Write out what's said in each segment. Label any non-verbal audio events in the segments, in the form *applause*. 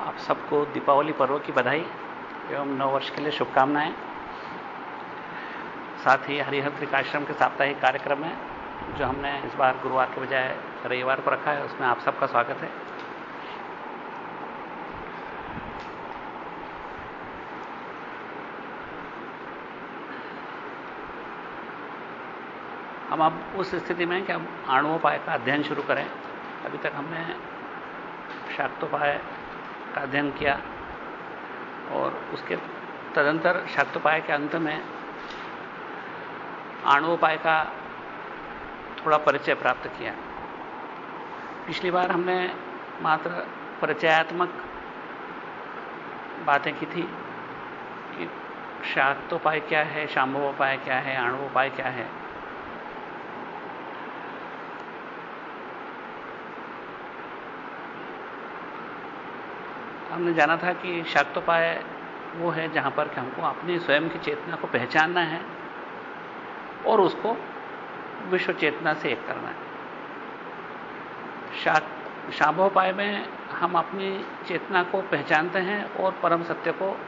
आप सबको दीपावली पर्व की बधाई एवं नव वर्ष के लिए शुभकामनाएँ। साथ ही हरिहर त्रिकाश्रम के साप्ताहिक कार्यक्रम में जो हमने इस बार गुरुवार के बजाय रविवार को रखा है, उसमें आप सबका स्वागत है। हम अब उस स्थिति में कि हम आणुओपाय का अध्ययन शुरू करें। अभी तक हमने शाक्तोपाय का अध्ययन किया और उसके तदंतर शाक्तोपाय के अंत में आणुओपाय का थोड़ा परिचय प्राप्त किया। पिछली बार हमने मात्र परिचयात्मक बातें की थी कि शाक्तोपाय क्या है, शाम्भवोपाय क्या है, आणुवोपाय क्या है। हमने जाना था कि शाक्तोपाय वो है जहाँ पर कि हमको अपनी स्वयं की चेतना को पहचानना है और उसको विश्व चेतना से एक करना है। शाक, शाम्भोपाय में हम अपनी चेतना को पहचानते हैं और परम सत्य को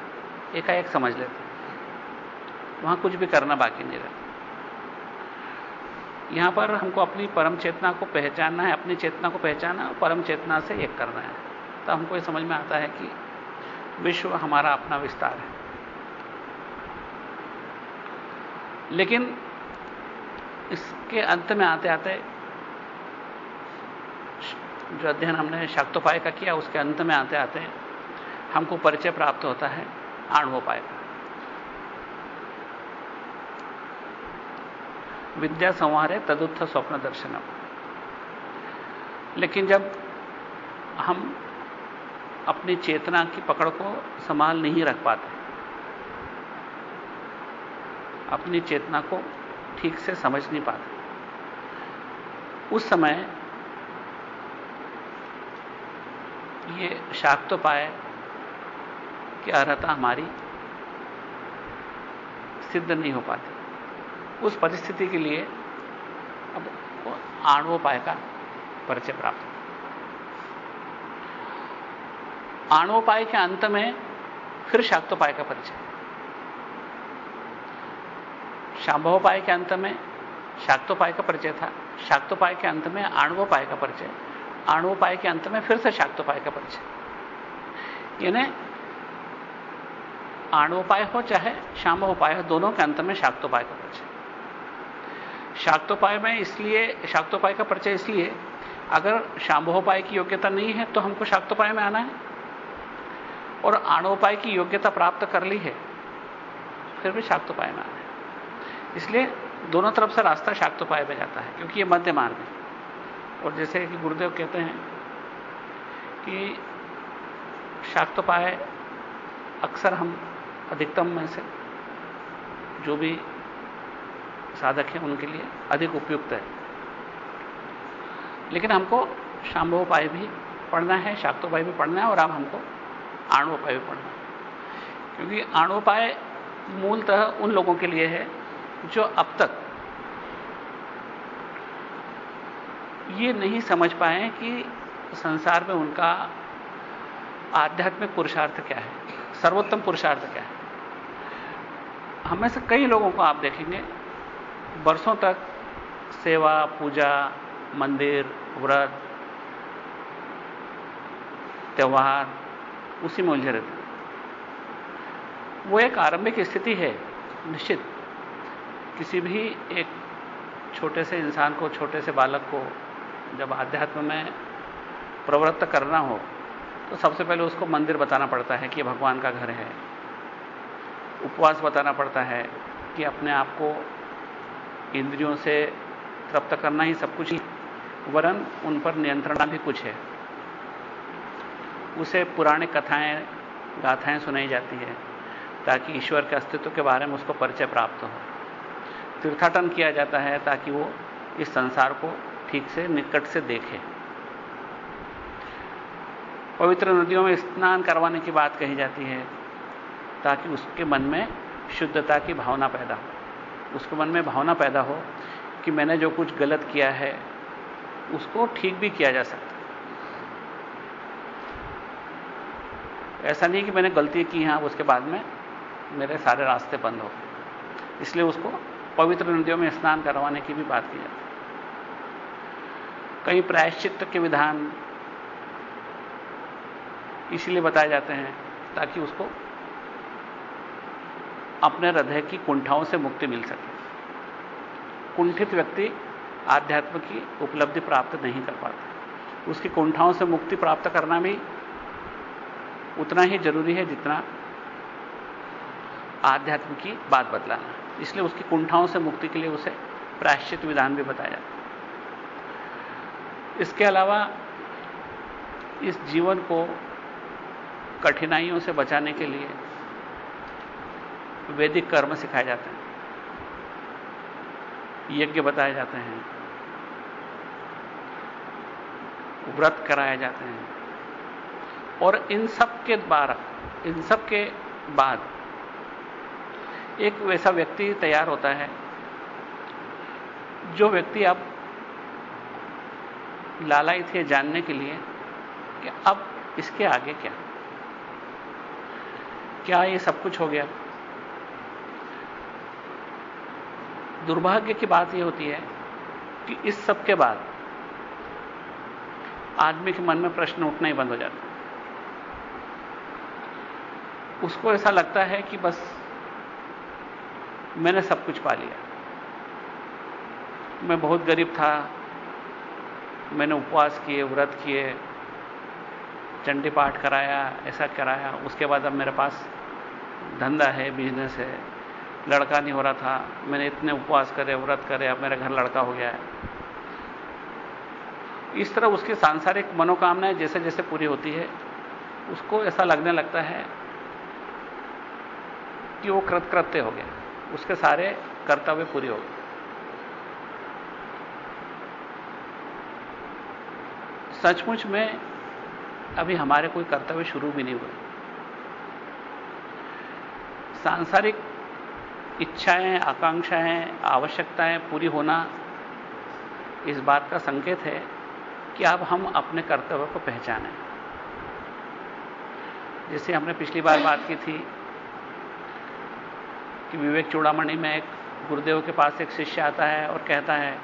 एकाएक समझ लेते हैं। वहाँ कुछ भी करना बाकी नहीं रहता। यहाँ पर हमको अपनी परम चेतना को पहचानना है, अपनी चेतना को पहचानना और परम चेतना से एक करना है। तब हमको ये समझ में आता है कि विश्व हमारा अपना विस्तार है। लेकिन इसके अंत में आते आते जो अध्ययन हमने शाक्तोपाय का किया, उसके अंत में आते आते हमको परिचय प्राप्त होता है आणुवोपाय का। विद्या संवार है तदुत्थ स्वप्न दर्शनम। लेकिन जब हम अपनी चेतना की पकड़ को संभाल नहीं रख पाते। अपनी चेतना को ठीक से समझ नहीं पाते। उस समय ये शाक्तोपाय की अर्हता हमारी सिद्ध नहीं हो पाती। उस परिस्थिति के लिए अब आणुपाय का परिचय प्राप्त आणुपाय के अंत में फिर शाक्तोपाय का परिचय। शांभवोपाय के अंत में शाक्तोपाय का परिचय था। शाक्तोपाय के अंत में आणुवोपाय का परिचय। आणुवोपाय के अंत में फिर से शाक्तोपाय का परिचय। यानी आणुपाय हो चाहे शाम्भोपाय हो, दोनों के अंत में शाक्तोपाय का परिचय। शाक्तोपाय में इसलिए, शाक्तोपाय का परिचय इसलिए, अगर शाम्भोपाय की योग्यता नहीं है तो हमको शाक्तोपाय में आना है। और आणोपाय की योग्यता प्राप्त कर ली है, फिर भी शाक्तोपाय में आना है। इसलिए दोनों तरफ़ से रास्ता शाक्तोपाय में जाता है, क्योंकि ये मध्य मार्ग है। और जैसे कि गुरुदेव कहते हैं कि शाक्तोपाय अक्सर हम अधिकतम में से जो भी साधक हैं, उनके लिए अधिक उपयुक्त है। लेकिन हमको शाम्भोपाय भी पढ़ना है, शाक्तोपाय भी पढ़ना है, और अब हमको आणुपाय पढ़ना क्योंकि आणुपाय मूलतः उन लोगों के लिए है जो अब तक ये नहीं समझ पाए कि संसार में उनका आध्यात्मिक पुरुषार्थ क्या है, सर्वोत्तम पुरुषार्थ क्या है। हमें से कई लोगों को आप देखेंगे, वर्षों तक सेवा, पूजा, मंदिर, व्रत, त्योहार उसी में उलझे रहते वो एक आरंभिक स्थिति है, निश्चित। किसी भी एक छोटे से इंसान को, छोटे से बालक को जब आध्यात्म में प्रवृत्त करना हो तो सबसे पहले उसको मंदिर बताना पड़ता है कि भगवान का घर है। उपवास बताना पड़ता है कि अपने आप को इंद्रियों से तृप्त करना ही सब कुछ ही, वरन उन पर नियंत्रण भी कुछ है। उसे पुराने कथाएँ, गाथाएँ सुनाई जाती है, ताकि ईश्वर के अस्तित्व के बारे में उसको परिचय प्राप्त हो। तीर्थाटन किया जाता है ताकि वो इस संसार को ठीक से, निकट से देखे। पवित्र नदियों में स्नान करवाने की बात कही जाती है, ताकि उसके मन में शुद्धता की भावना पैदा हो। उसके मन में भावना पैदा हो कि मैंने जो कुछ गलत किया है, उसको ठीक भी किया जा सकता ऐसा नहीं कि मैंने गलती की, हाँ, उसके बाद में मेरे सारे रास्ते बंद हो इसलिए उसको पवित्र नदियों में स्नान करवाने की भी बात की जाती कई प्रायश्चित के विधान इसलिए बताए जाते हैं ताकि उसको अपने हृदय की कुंठाओं से मुक्ति मिल सके। कुंठित व्यक्ति आध्यात्म की उपलब्धि प्राप्त नहीं कर पाता। उसकी कुंठाओं से मुक्ति प्राप्त करना भी उतना ही ज़रूरी है जितना आध्यात्म की बात बदलाना इसलिए उसकी कुंठाओं से मुक्ति के लिए उसे प्रायश्चित विधान भी बताया। इसके अलावा इस जीवन को कठिनाइयों से बचाने के लिए वैदिक कर्म सिखाए जाते हैं। यज्ञ बताए जाते हैं। व्रत कराए जाते हैं। और इन सब के द्वारा, इन सब के बाद एक वैसा व्यक्ति तैयार होता है, जो व्यक्ति अब लालाई थे जानने के लिए कि अब इसके आगे क्या? क्या ये सब कुछ हो गया? दुर्भाग्य की बात यह होती है कि इस सब के बाद आदमी के मन में प्रश्न उठना ही बंद हो जाता उसको ऐसा लगता है कि बस मैंने सब कुछ पा लिया। मैं बहुत गरीब था, मैंने उपवास किए, व्रत किए, चंडी पाठ कराया, ऐसा कराया। उसके बाद अब मेरे पास धंधा है बिज़नेस है। लड़का नहीं हो रहा था, मैंने इतने उपवास करे, व्रत करे, अब मेरे घर लड़का हो गया है। इस तरह उसकी सांसारिक मनोकामनाएँ जैसे जैसे पूरी होती है, उसको ऐसा लगने लगता है कि वो कृतकृत्य हो गया। उसके सारे कर्तव्य पूरे हो गए। सचमुच में अभी हमारे कोई कर्तव्य शुरू भी नहीं हुए। सांसारिक इच्छाएँ, आकांक्षाएँ, आवश्यकताएँ पूरी होना इस बात का संकेत है कि अब हम अपने कर्तव्य को पहचानें। जैसे हमने पिछली बार बात की थी कि विवेक चूड़ामणि में एक गुरुदेव के पास एक शिष्य आता है और कहता है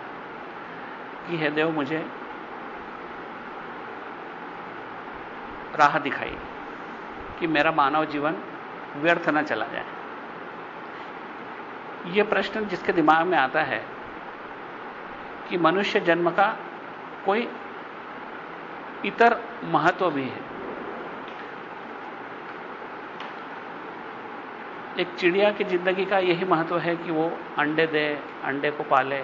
कि, हे देव, मुझे राह दिखाई कि मेरा मानव जीवन व्यर्थ न चला जाए। यह प्रश्न जिसके दिमाग में आता है कि मनुष्य जन्म का कोई इतर महत्व भी है। एक चिड़िया की ज़िंदगी का यही महत्व है कि वो अंडे दे, अंडे को पाले।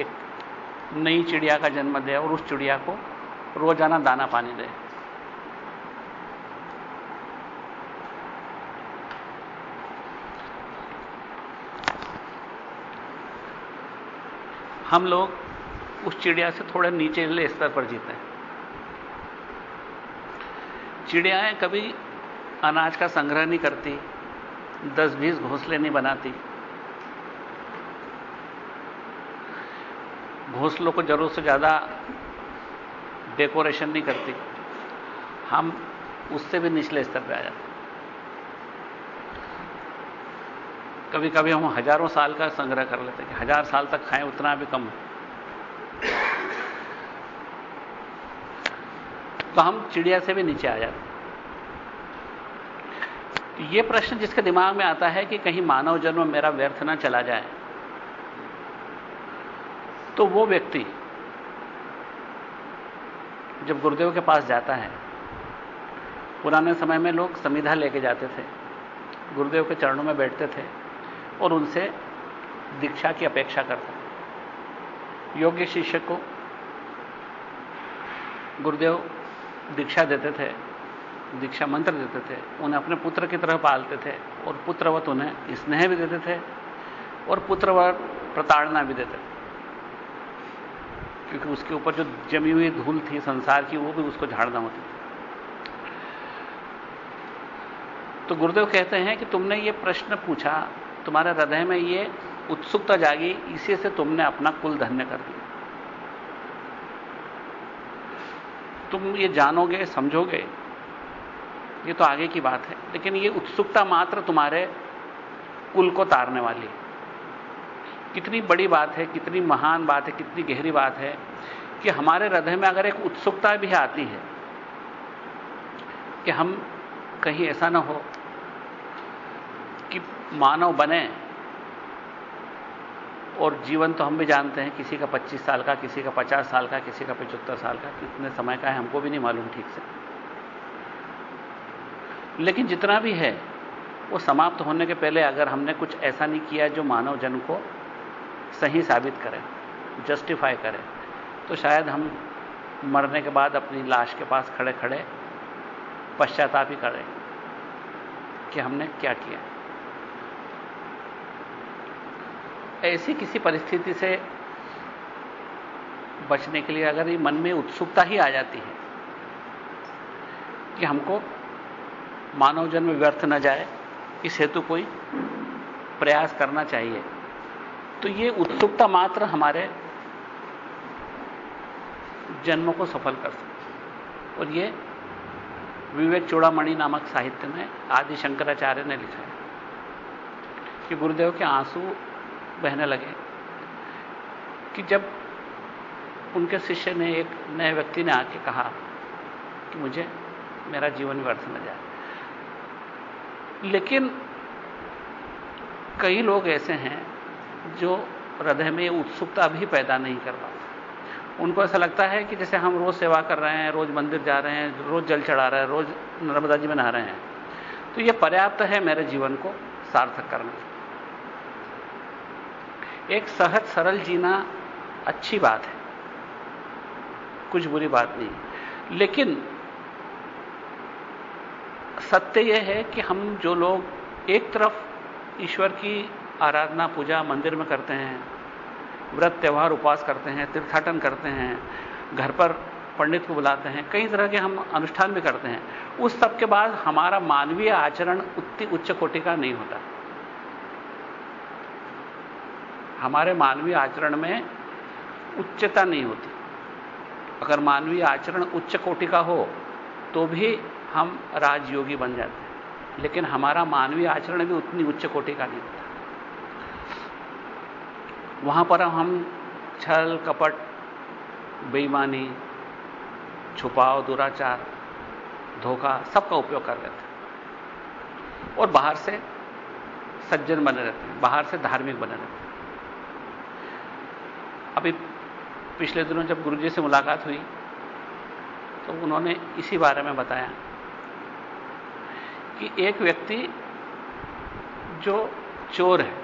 एक नई चिड़िया का जन्म दे और उस चिड़िया को रोज़ाना दाना पानी दे। हम लोग उस चिड़िया से थोड़े नीचे स्तर पर जीते हैं। चिड़ियाएँ कभी अनाज का संग्रह नहीं करती, दस बीस घोंसले नहीं बनाती। घोंसलों को ज़रूरत से ज़्यादा डेकोरेशन नहीं करती। हम उससे भी निचले स्तर पर आ जाते कभी कभी हम हज़ारों साल का संग्रह कर लेते हैं कि हज़ार साल तक खाएँ, उतना भी कम है। तो हम चिड़िया से भी नीचे आ जाते तो ये प्रश्न जिसके दिमाग में आता है कि कहीं मानव जन्म मेरा व्यर्थ ना चला जाए तो वो व्यक्ति जब गुरुदेव के पास जाता है, पुराने समय में लोग समिधा लेके जाते थे, गुरुदेव के चरणों में बैठते थे और उनसे दीक्षा की अपेक्षा करते थे। योग्य शिष्य को गुरुदेव दीक्षा देते थे, दीक्षा मंत्र देते थे, उन्हें अपने पुत्र की तरह पालते थे और पुत्रवत उन्हें स्नेह भी देते थे और पुत्रवत प्रताड़ना भी देते थे। क्योंकि उसके ऊपर जो जमी हुई धूल थी, संसार की, वो भी उसको झाड़ना होती थी। तो गुरुदेव कहते हैं कि तुमने ये प्रश्न पूछा, तुम्हारे हृदय में ये उत्सुकता जागी, इसी से तुमने अपना कुल धन्य कर दिया। तुम ये जानोगे, समझोगे, ये तो आगे की बात है। लेकिन ये उत्सुकता मात्र तुम्हारे कुल को तारने वाली है। कितनी बड़ी बात है, कितनी महान बात है, कितनी गहरी बात है कि हमारे हृदय में अगर एक उत्सुकता भी आती है कि हम कहीं ऐसा ना हो कि मानव बने और जीवन तो हम भी जानते हैं, किसी का 25 साल का, किसी का 50 साल का, किसी का 75 साल का, कितने समय का है हमको भी नहीं मालूम ठीक से। लेकिन जितना भी है, वो समाप्त होने के पहले अगर हमने कुछ ऐसा नहीं किया जो मानव जन को सही साबित करे जस्टिफाई करे तो शायद हम मरने के बाद अपनी लाश के पास खड़े खड़े पश्चाताप ही करें कि हमने क्या किया। ऐसी किसी परिस्थिति से बचने के लिए अगर ये मन में उत्सुकता ही आ जाती है कि हमको मानव जन्म व्यर्थ न जाए, इस हेतु कोई प्रयास करना चाहिए तो ये उत्सुकता मात्र हमारे जन्म को सफल कर सकते और ये विवेक चूड़ामणि नामक साहित्य में आदि शंकराचार्य ने लिखा है कि गुरुदेव के आँसू बहने लगे कि जब उनके शिष्य ने एक नए व्यक्ति ने आके कहा कि मुझे मेरा जीवन व्यर्थ न जाए। लेकिन कई लोग ऐसे हैं जो हृदय में उत्सुकता भी पैदा नहीं कर पाते। उनको ऐसा लगता है कि जैसे हम रोज सेवा कर रहे हैं, रोज मंदिर जा रहे हैं, रोज जल चढ़ा रहे हैं, रोज नर्मदा जी में नहा रहे हैं। तो यह पर्याप्त है मेरे जीवन को सार्थक करने एक सहज सरल जीना अच्छी बात है। कुछ बुरी बात नहीं। लेकिन सत्य यह है कि हम जो लोग एक तरफ़ ईश्वर की आराधना, पूजा मंदिर में करते हैं, व्रत, त्यौहार उपास करते हैं, तीर्थाटन करते हैं, घर पर पंडित को बुलाते हैं, कई तरह के हम अनुष्ठान भी करते हैं, उस सब के बाद हमारा मानवीय आचरण उतनी उच्च कोटि का नहीं होता। हमारे मानवीय आचरण में उच्चता नहीं होती। अगर मानवीय आचरण उच्च कोटि का हो तो भी हम राजयोगी बन जाते हैं। लेकिन हमारा मानवीय आचरण भी उतनी उच्च कोटि का नहीं होता। वहाँ पर हम छल, कपट, बेईमानी, छुपाव, दुराचार, धोखा सबका उपयोग कर लेते हैं। और बाहर से सज्जन बने रहते हैं, बाहर से धार्मिक बने रहते हैं अभी पिछले दिनों जब गुरुजी से मुलाकात हुई तो उन्होंने इसी बारे में बताया कि एक व्यक्ति जो चोर है,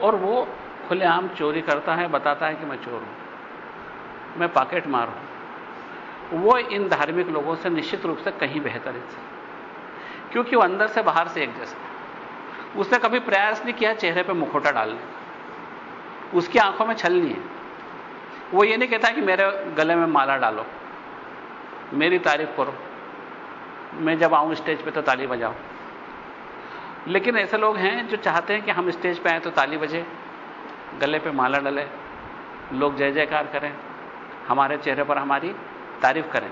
और वो खुलेआम चोरी करता है, बताता है कि मैं चोर हूँ, मैं पॉकेट मार हूँ। वो इन धार्मिक लोगों से निश्चित रूप से कहीं बेहतर है, क्योंकि वो अंदर से बाहर से एक जैसा उसने कभी प्रयास नहीं किया चेहरे पर मुखोटा डालने उसकी आँखों में छल नहीं है। वो ये नहीं कहता कि मेरे गले में माला डालो, मेरी तारीफ़ करो, मैं जब आऊँ स्टेज पे तो ताली बजाओ लेकिन ऐसे लोग हैं जो चाहते हैं कि हम स्टेज पे आए तो ताली बजे, गले पे माला डले, लोग जय जयकार करें, हमारे चेहरे पर हमारी तारीफ़ करें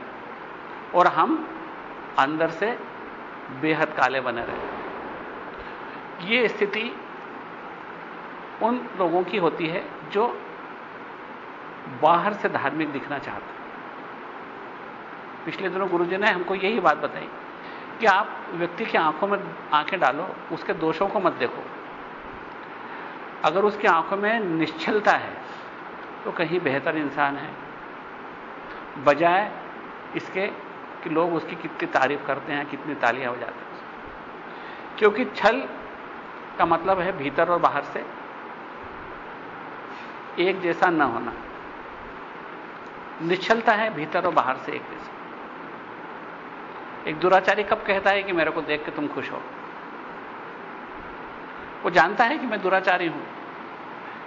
और हम अंदर से बेहद काले बने रहे। ये स्थिति उन लोगों की होती है जो बाहर से धार्मिक दिखना चाहते हैं। पिछले दिनों गुरुजी ने हमको यही बात बताई कि आप व्यक्ति की आँखों में आँखें डालो, उसके दोषों को मत देखो। अगर उसकी आँखों में निश्चलता है तो कहीं बेहतर इंसान है। बजाय इसके कि लोग उसकी कितनी तारीफ़ करते हैं, कितनी तालियाँ हो जाती हैं। क्योंकि छल का मतलब है भीतर और बाहर से एक जैसा न होना। निश्चलता है भीतर और बाहर से एक जैसा। एक दुराचारी कब कहता है कि मेरे को देख के तुम खुश हो? वो जानता है कि मैं दुराचारी हूँ।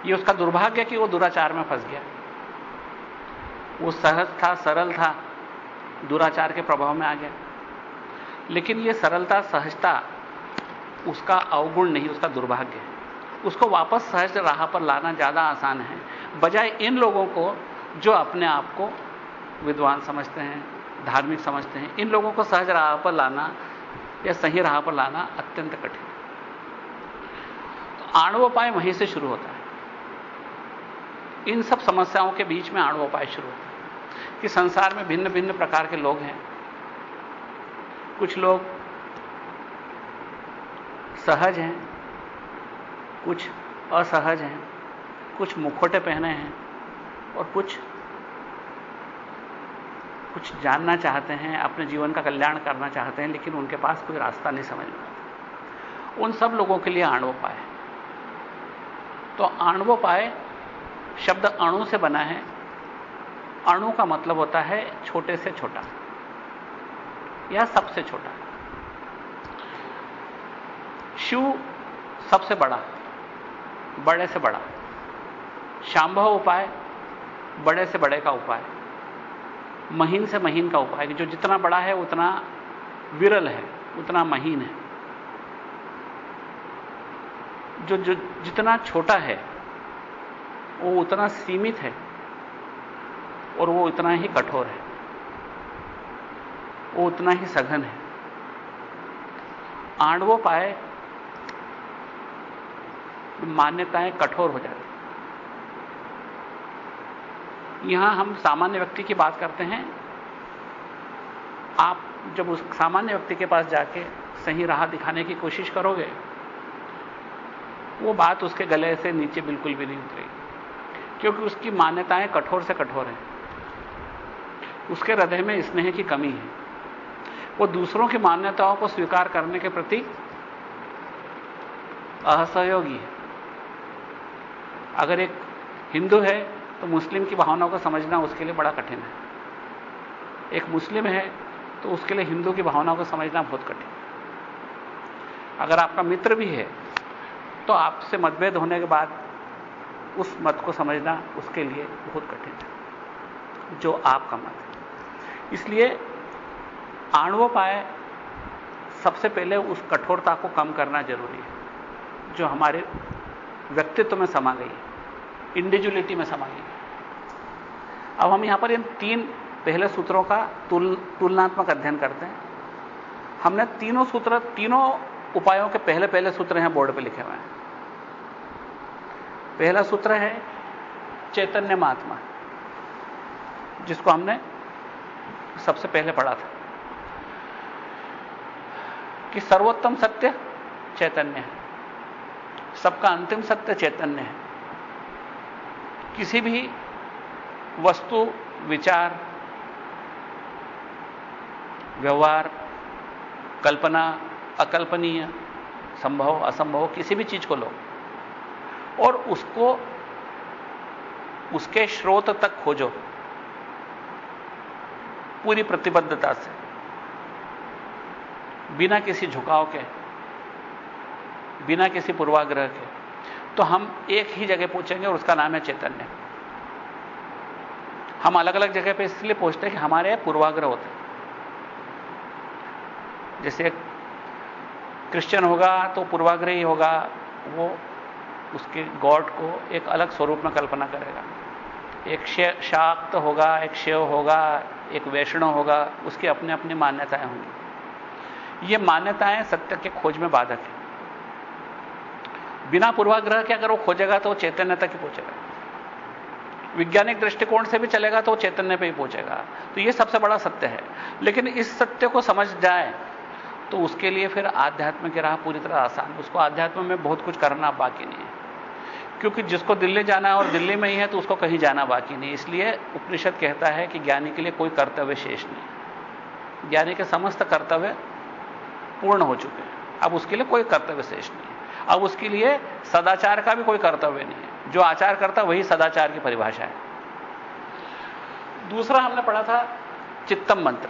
ये उसका दुर्भाग्य कि वो दुराचार में फंस गया। वो सहज था, सरल था, दुराचार के प्रभाव में आ गया। लेकिन ये सरलता, सहजता उसका अवगुण नहीं, उसका दुर्भाग्य है। उसको वापस सहज राह पर लाना ज़्यादा आसान है। बजाय इन लोगों को जो अपने आप को विद्वान समझते हैं, धार्मिक समझते हैं, इन लोगों को सहज राह पर लाना या सही राह पर लाना अत्यंत कठिन तो आणवोपाय वहीं से शुरू होता है। इन सब समस्याओं के बीच में आणवोपाय शुरू होता है। कि संसार में भिन्न भिन्न प्रकार के लोग हैं। कुछ लोग सहज हैं। कुछ असहज हैं, कुछ मुखोटे पहने हैं और कुछ कुछ जानना चाहते हैं, अपने जीवन का कल्याण करना चाहते हैं, लेकिन उनके पास कोई रास्ता नहीं समझ में उन सब लोगों के लिए आणवोपाय तो आणवोपाय शब्द अणु से बना है। अणु का मतलब होता है छोटे से छोटा। या सबसे छोटा। शिव सबसे बड़ा, बड़े से बड़ा। शांभव उपाय, बड़े से बड़े का उपाय। महीन से महीन का उपाय जो जितना बड़ा है, उतना विरल है, उतना महीन है। जो जो जितना छोटा है, वो उतना सीमित है, और वो उतना ही कठोर है। वो उतना ही सघन है। आणवोपाय मान्यताएँ कठोर हो जाती यहाँ हम सामान्य व्यक्ति की बात करते हैं। आप जब उस सामान्य व्यक्ति के पास जाके सही राह दिखाने की कोशिश करोगे, वो बात उसके गले से नीचे बिल्कुल भी नहीं उतरेगी, क्योंकि उसकी मान्यताएँ कठोर से कठोर हैं। उसके हृदय में स्नेह की कमी है। वो दूसरों की मान्यताओं को स्वीकार करने के प्रति असहयोगी है। अगर एक हिंदू है तो मुस्लिम की भावनाओं को समझना उसके लिए बड़ा कठिन है। एक मुस्लिम है तो उसके लिए हिंदू की भावनाओं को समझना बहुत कठिन। अगर आपका मित्र भी है तो आपसे मतभेद होने के बाद उस मत को समझना उसके लिए बहुत कठिन है, जो आपका मत है। इसलिए आणवोपाय सबसे पहले उस कठोरता को कम करना ज़रूरी है, जो हमारे व्यक्तित्व में समा गई इंडिविजुअलिटी में समा गई अब हम यहाँ पर इन तीन पहले सूत्रों का तुल, तुलनात्मक अध्ययन करते हैं। हमने तीनों सूत्र तीनों उपायों के पहले पहले सूत्र हैं बोर्ड पे लिखे हुए हैं। पहला सूत्र है चैतन्य महात्मा जिसको हमने सबसे पहले पढ़ा था कि सर्वोत्तम सत्य चैतन्य है। सबका अंतिम सत्य चैतन्य है। किसी भी वस्तु, विचार, व्यवहार, कल्पना, अकल्पनीय, संभव, असंभव, किसी भी चीज़ को लो और उसको, उसके स्रोत तक खोजो। पूरी प्रतिबद्धता से। बिना किसी झुकाव के। बिना किसी पूर्वाग्रह के। तो हम एक ही जगह पूछेंगे और उसका नाम है चैतन्य। हम अलग अलग जगह पे इसलिए पूछते हैं कि हमारे पूर्वाग्रह होते जैसे क्रिश्चियन होगा तो पूर्वाग्रह ही होगा, वो उसके गॉड को एक अलग स्वरूप में कल्पना करेगा। एक शाक्त होगा, एक शिव होगा, एक वैष्णव होगा, उसकी अपनी अपनी मान्यताएँ होंगी। ये मान्यताएँ सत्य के खोज में बाधक है। बिना पूर्वाग्रह के अगर वो खोजेगा तो चैतन्य तक ही पहुंचेगा। वैज्ञानिक दृष्टिकोण से भी चलेगा तो चैतन्य पे ही पहुंचेगा। तो ये सबसे बड़ा सत्य है। लेकिन इस सत्य को समझ जाए तो उसके लिए फिर आध्यात्म की राह पूरी तरह आसान। उसको आध्यात्म में बहुत कुछ करना बाकी नहीं है। क्योंकि जिसको दिल्ली जाना है और दिल्ली में ही है तो उसको कहीं जाना बाकी नहीं इसलिए उपनिषद कहता है कि ज्ञानी के लिए कोई कर्तव्य शेष नहीं ज्ञानी के समस्त कर्तव्य पूर्ण हो चुके हैं। अब उसके लिए कोई कर्तव्य शेष नहीं अब उसके लिए सदाचार का भी कोई कर्तव्य नहीं है। जो आचार करता वही सदाचार की परिभाषा है। दूसरा हमने पढ़ा था चित्तम मंत्र।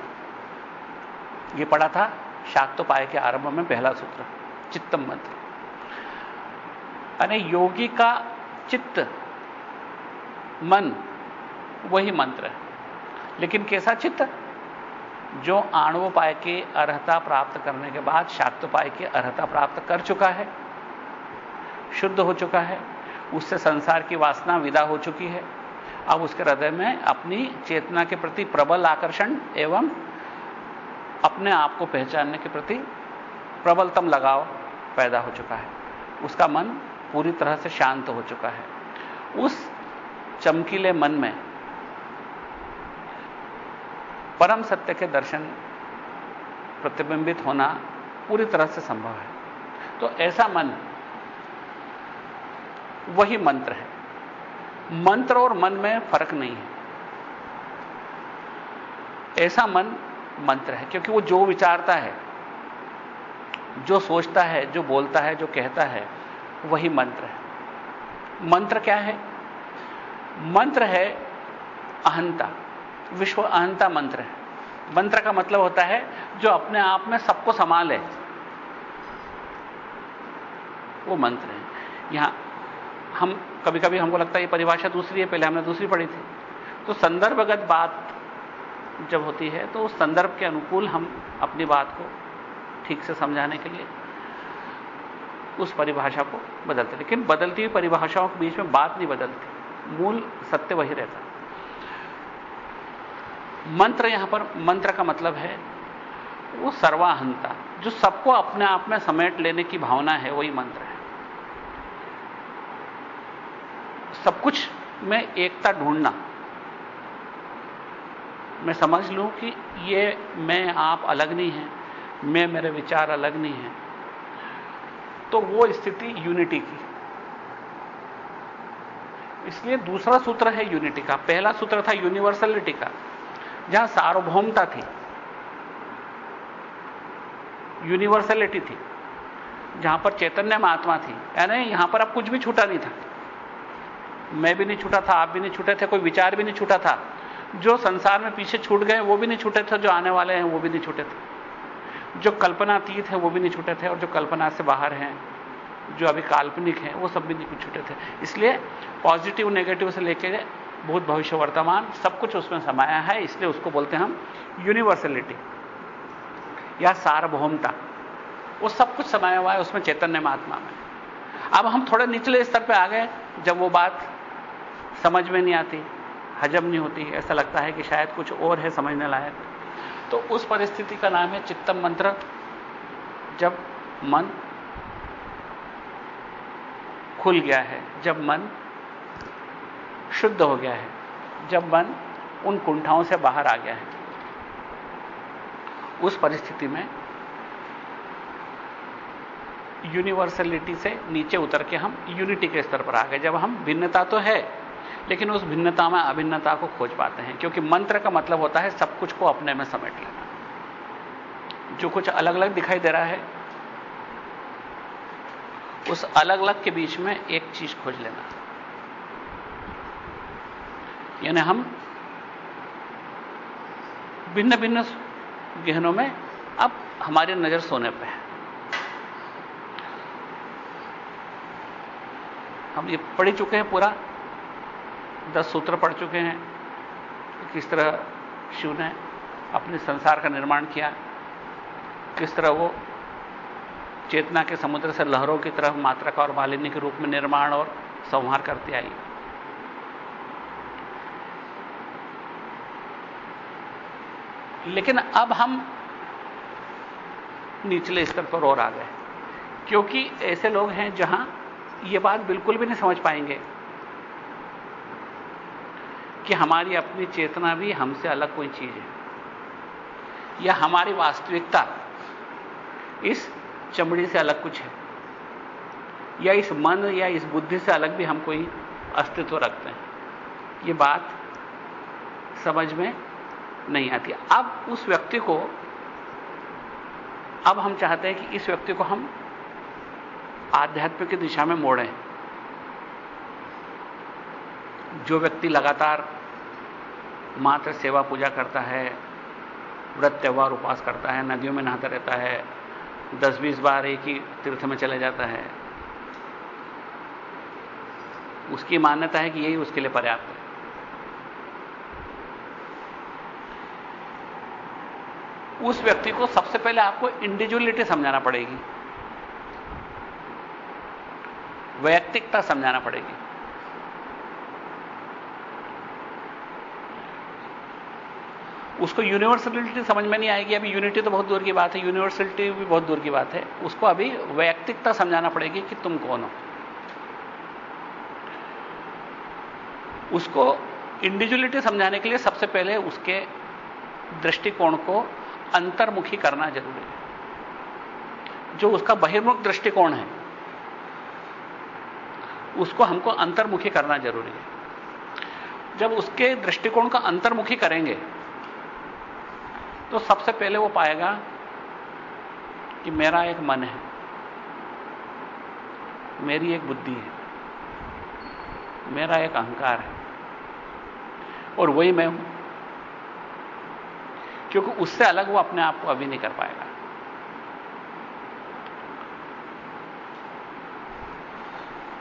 यह पढ़ा था शाक्तोपाय के आरंभ में पहला सूत्र, चित्तम मंत्र। यानी योगी का चित्त, मन, वही मंत्र है। लेकिन कैसा चित्त? जो आणवोपाय के अर्हता प्राप्त करने के बाद शाक्तोपाय की अर्हता प्राप्त कर चुका है। शुद्ध हो चुका है, उससे संसार की वासना विदा हो चुकी है। अब उसके हृदय में अपनी चेतना के प्रति प्रबल आकर्षण एवं अपने आप को पहचानने के प्रति प्रबलतम लगाव पैदा हो चुका है। उसका मन पूरी तरह से शांत हो चुका है। उस चमकीले मन में परम सत्य के दर्शन प्रतिबिंबित होना पूरी तरह से संभव है। तो ऐसा मन वही मंत्र है। मंत्र और मन में फ़र्क नहीं है। ऐसा मन मंत्र है, क्योंकि वो जो विचारता है, जो सोचता है, जो बोलता है, जो कहता है, वही मंत्र है। मंत्र क्या है? मंत्र है अहंता। विश्व अहंता मंत्र है। मंत्र का मतलब होता है जो अपने आप में सबको संभाले। वो मंत्र है। यहाँ हम कभी कभी हमको लगता है ये परिभाषा दूसरी है, पहले हमने दूसरी पढ़ी थी। तो संदर्भगत बात जब होती है तो उस संदर्भ के अनुकूल हम अपनी बात को ठीक से समझाने के लिए उस परिभाषा को बदलते लेकिन बदलती हुई परिभाषाओं के बीच में बात नहीं बदलती। मूल सत्य वही रहता मंत्र यहाँ पर, मंत्र का मतलब है वो सर्वाहंता। जो सबको अपने आप में समेट लेने की भावना है, वही मंत्र है। सब कुछ में एकता ढूंढना। मैं समझ लूँ कि ये मैं आप अलग नहीं है, मैं मेरे विचार अलग नहीं है। तो वो स्थिति यूनिटी की। इसलिए दूसरा सूत्र है यूनिटी का। पहला सूत्र था यूनिवर्सलिटी का, जहाँ सार्वभौमता थी। यूनिवर्सलिटी थी, जहाँ पर चैतन्य महात्मा थी। यानी यहाँ पर अब कुछ भी छूटा नहीं था। मैं भी नहीं छूटा था, आप भी नहीं छूटे थे, कोई विचार भी नहीं छूटा था। जो संसार में पीछे छूट गए, वो भी नहीं छूटे थे, जो आने वाले हैं, वो भी नहीं छूटे थे। जो कल्पनातीत है, वो भी नहीं छूटे थे, और जो कल्पना से बाहर हैं, जो अभी काल्पनिक हैं, वो सब भी नहीं छूटे थे। इसलिए पॉजिटिव, नेगेटिव से लेकर भूत भविष्य, वर्तमान, सब कुछ उसमें समाया है, इसलिए उसको बोलते हैं हम यूनिवर्सलिटी या सार्वभौमता। वो सब कुछ समाया हुआ है, उसमें चैतन्य महात्मा में। अब हम थोड़े निचले स्तर पे आ गए, जब वो बात समझ में नहीं आती, हजम नहीं होती, ऐसा लगता है कि शायद कुछ और है समझने लायक। तो उस परिस्थिति का नाम है चित्तम मंत्र। जब मन खुल गया है, जब मन शुद्ध हो गया है, जब मन उन कुंठाओं से बाहर आ गया है, उस परिस्थिति में यूनिवर्सलिटी से नीचे उतर के हम यूनिटी के स्तर पर आ गए। जब हम भिन्नता तो है लेकिन उस भिन्नता में अभिन्नता को खोज पाते हैं, क्योंकि मंत्र का मतलब होता है सब कुछ को अपने में समेट लेना। जो कुछ अलग अलग दिखाई दे रहा है, उस अलग अलग के बीच में एक चीज़ खोज लेना। यानी हम भिन्न भिन्न गहनों में अब हमारी नज़र सोने पे है। हम ये पढ़ चुके हैं पूरा दस सूत्र पढ़ चुके हैं, किस तरह शिव ने अपने संसार का निर्माण किया, किस तरह वो चेतना के समुद्र से लहरों की तरफ़ मात्रा का और मालिनी के रूप में निर्माण और संहार करती आई। लेकिन अब हम निचले स्तर पर और आ गए, क्योंकि ऐसे लोग हैं जहाँ ये बात बिल्कुल भी नहीं समझ पाएँगे। कि हमारी अपनी चेतना भी हमसे अलग कोई चीज़ है। या हमारी वास्तविकता इस चमड़ी से अलग कुछ है। या इस मन या इस बुद्धि से अलग भी हम कोई अस्तित्व रखते हैं। ये बात समझ में नहीं आती। अब उस व्यक्ति को, अब हम चाहते हैं कि इस व्यक्ति को हम आध्यात्म की दिशा में मोड़ें। जो व्यक्ति लगातार मात्र सेवा पूजा करता है, व्रत त्यौहार उपास करता है, नदियों में नहाता रहता है दस बीस बार एक ही तीर्थ में चले जाता है। उसकी मान्यता है कि यही उसके लिए पर्याप्त है। उस व्यक्ति को सबसे पहले आपको इंडिविजुअलिटी समझाना पड़ेगी। वैयक्तिकता समझाना पड़ेगी। उसको यूनिवर्सलिटी समझ में नहीं आएगी। अभी यूनिटी तो बहुत दूर की बात है यूनिवर्सलिटी भी बहुत दूर की बात है। उसको अभी वैयक्तिकता समझाना पड़ेगी कि तुम कौन हो। उसको इंडिविजुअलिटी समझाने के लिए सबसे पहले उसके दृष्टिकोण को अंतर्मुखी करना ज़रूरी है। जो उसका बहिर्मुख दृष्टिकोण है, उसको हमको अंतर्मुखी करना ज़रूरी है। जब उसके दृष्टिकोण का अंतर्मुखी करेंगे तो सबसे पहले वो पाएगा कि मेरा एक मन है, मेरी एक बुद्धि है, मेरा एक अहंकार है। और वही मैं हूँ, क्योंकि उससे अलग वो अपने आप को अभी नहीं कर पाएगा।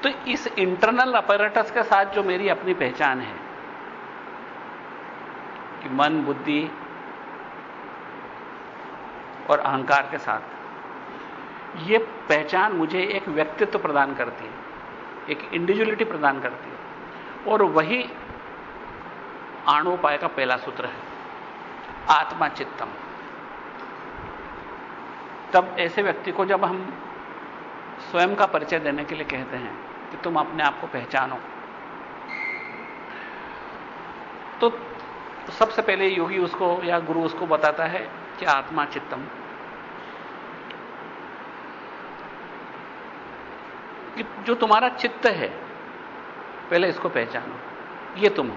तो इस इंटरनल अपरेटस के साथ जो मेरी अपनी पहचान है, कि मन, बुद्धि और अहंकार के साथ। ये पहचान मुझे एक व्यक्तित्व प्रदान करती है, एक इंडिविजुअलिटी प्रदान करती है। और वही आणोपाय का पहला सूत्र है, आत्मा चित्तम। तब ऐसे व्यक्ति को जब हम स्वयं का परिचय देने के लिए कहते हैं कि तुम अपने आप को पहचानो तो सबसे पहले योगी उसको या गुरु उसको बताता है कि आत्मा चित्तम। जो तुम्हारा चित्त है, पहले इसको पहचानो। ये तुम हो।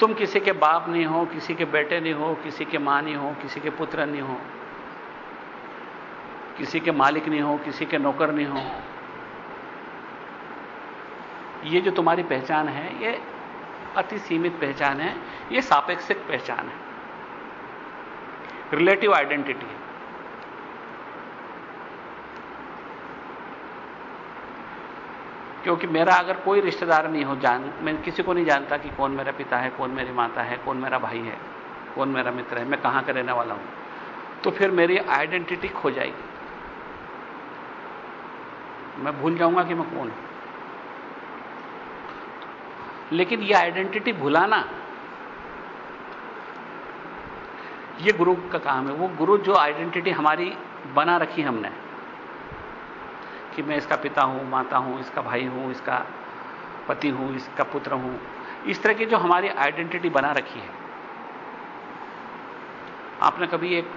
तुम किसी के बाप नहीं हो, किसी के बेटे नहीं हो, किसी के माँ नहीं हो, किसी के पुत्र नहीं हो, किसी के मालिक नहीं हो, किसी के नौकर नहीं हो। ये जो तुम्हारी पहचान है, ये अति सीमित पहचान है, ये सापेक्षिक पहचान है। रिलेटिव आइडेंटिटी है। क्योंकि मेरा अगर कोई रिश्तेदार नहीं हो, जान, मैं किसी को नहीं जानता कि कौन मेरा पिता है, कौन मेरी माता है, कौन मेरा भाई है, कौन मेरा मित्र है, मैं कहाँ का रहने वाला हूँ। तो फिर मेरी आइडेंटिटी खो जाएगी। मैं भूल जाऊँगा कि मैं कौन हूँ। लेकिन यह आइडेंटिटी भुलाना यह गुरु का काम है। वो गुरु जो आइडेंटिटी हमारी बना रखी हमने, कि मैं इसका पिता हूँ, माता हूँ, इसका भाई हूँ, इसका पति हूँ, इसका पुत्र हूँ, इस तरह की जो हमारी आइडेंटिटी बना रखी है। आपने कभी एक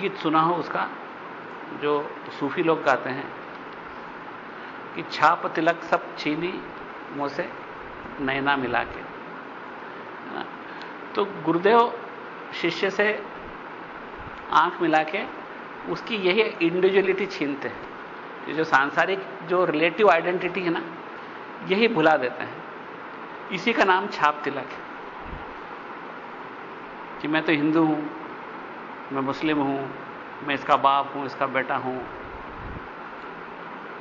गीत सुना हो उसका, जो सूफी लोग गाते हैं, कि छाप तिलक सब छीनी मुँह से नैना मिला के तो गुरुदेव शिष्य से आँख मिला के उसकी यही इंडिविजुअलिटी छीनते हैं। ये जो सांसारिक जो रिलेटिव आइडेंटिटी है ना, यही भुला देते हैं। इसी का नाम छाप तिलक है। कि मैं तो हिंदू हूँ, मैं मुस्लिम हूँ, मैं इसका बाप हूँ, इसका बेटा हूँ,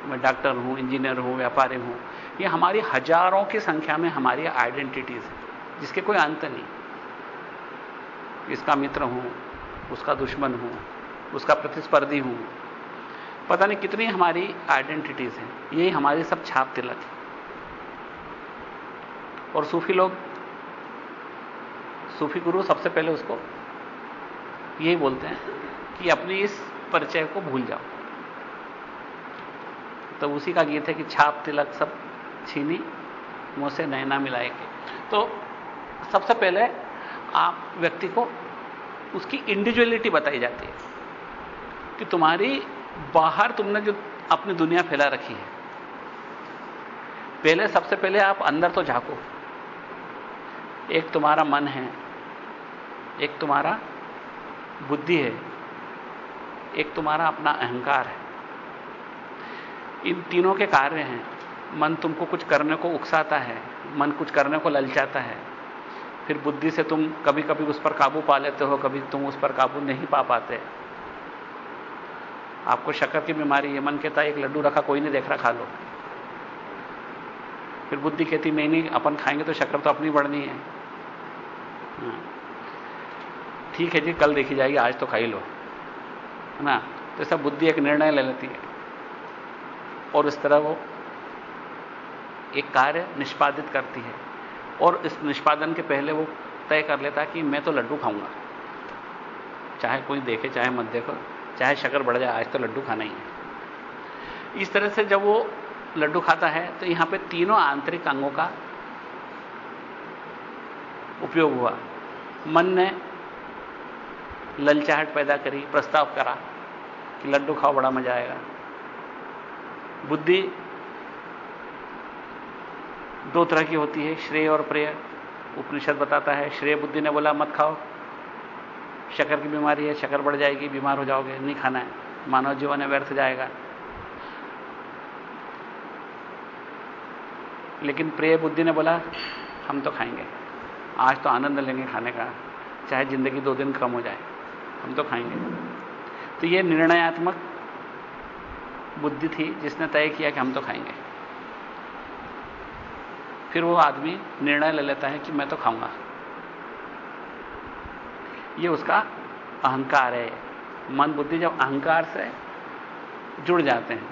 मैं डॉक्टर हूँ, इंजीनियर हूँ, व्यापारी हूँ। ये हमारी हज़ारों की संख्या में हमारी आइडेंटिटीज है, जिसके कोई अंत नहीं। इसका मित्र हूँ, उसका दुश्मन हूँ, उसका प्रतिस्पर्धी हूँ। पता नहीं कितनी हमारी आइडेंटिटीज हैं यही हमारी सब छाप तिलक है। और सूफी लोग, सूफी गुरु सबसे पहले उसको यही बोलते हैं कि अपनी इस परिचय को भूल जाओ। तो उसी का गीत है कि छाप तिलक सब छीनी, मुँह से नैना मिलाए के तो सबसे पहले आप व्यक्ति को उसकी इंडिविजुअलिटी बताई जाती है कि तुम्हारी बाहर तुमने जो अपनी दुनिया फैला रखी है, पहले सबसे पहले आप अंदर तो झांको। एक तुम्हारा मन है, एक तुम्हारा बुद्धि है, एक तुम्हारा अपना अहंकार है। इन तीनों के कार्य हैं। मन तुमको कुछ करने को उकसाता है, मन कुछ करने को ललचाता है। फिर बुद्धि से तुम कभी कभी उस पर काबू पा लेते हो, कभी तुम उस पर काबू नहीं पा पाते। आपको शक्कर की बीमारी है मन कहता है, एक लड्डू रखा, कोई नहीं देख रहा, खा लो। फिर बुद्धि कहती मैं नहीं, अपन खाएँगे तो शक्कर तो अपनी बढ़नी है। हाँ। ठीक है जी, कल देखी जाएगी, आज तो खाई लो। है ना? तो ऐसा बुद्धि एक निर्णय ले लेती है। और इस तरह वो एक कार्य निष्पादित करती है। और इस निष्पादन के पहले वो तय कर लेता कि मैं तो लड्डू खाऊँगा। चाहे कोई देखे, चाहे मत देखो, चाहे शक्कर बढ़ जाए, आज तो लड्डू खाना ही है। इस तरह से जब वो लड्डू खाता है तो यहाँ पे तीनों आंतरिक अंगों का उपयोग हुआ। मन ने ललचाहट पैदा करी, प्रस्ताव करा कि लड्डू खाओ, बड़ा मज़ा आएगा। बुद्धि दो तरह की होती है, श्रेय और प्रेय। उपनिषद बताता है, श्रेय बुद्धि ने बोला, मत खाओ। शकर की बीमारी है शकर बढ़ जाएगी, बीमार हो जाओगे, नहीं खाना है। मानव जीवन है व्यर्थ जाएगा। लेकिन प्रिय बुद्धि ने बोला, हम तो खाएँगे। आज तो आनंद लेंगे खाने का। चाहे ज़िंदगी दो दिन कम हो जाए, हम तो खाएँगे। तो यह निर्णयात्मक बुद्धि थी जिसने तय किया कि हम तो खाएँगे। फिर वो आदमी निर्णय ले लेता है कि मैं तो खाऊँगा। ये उसका अहंकार है। मन बुद्धि जब अहंकार से जुड़ जाते हैं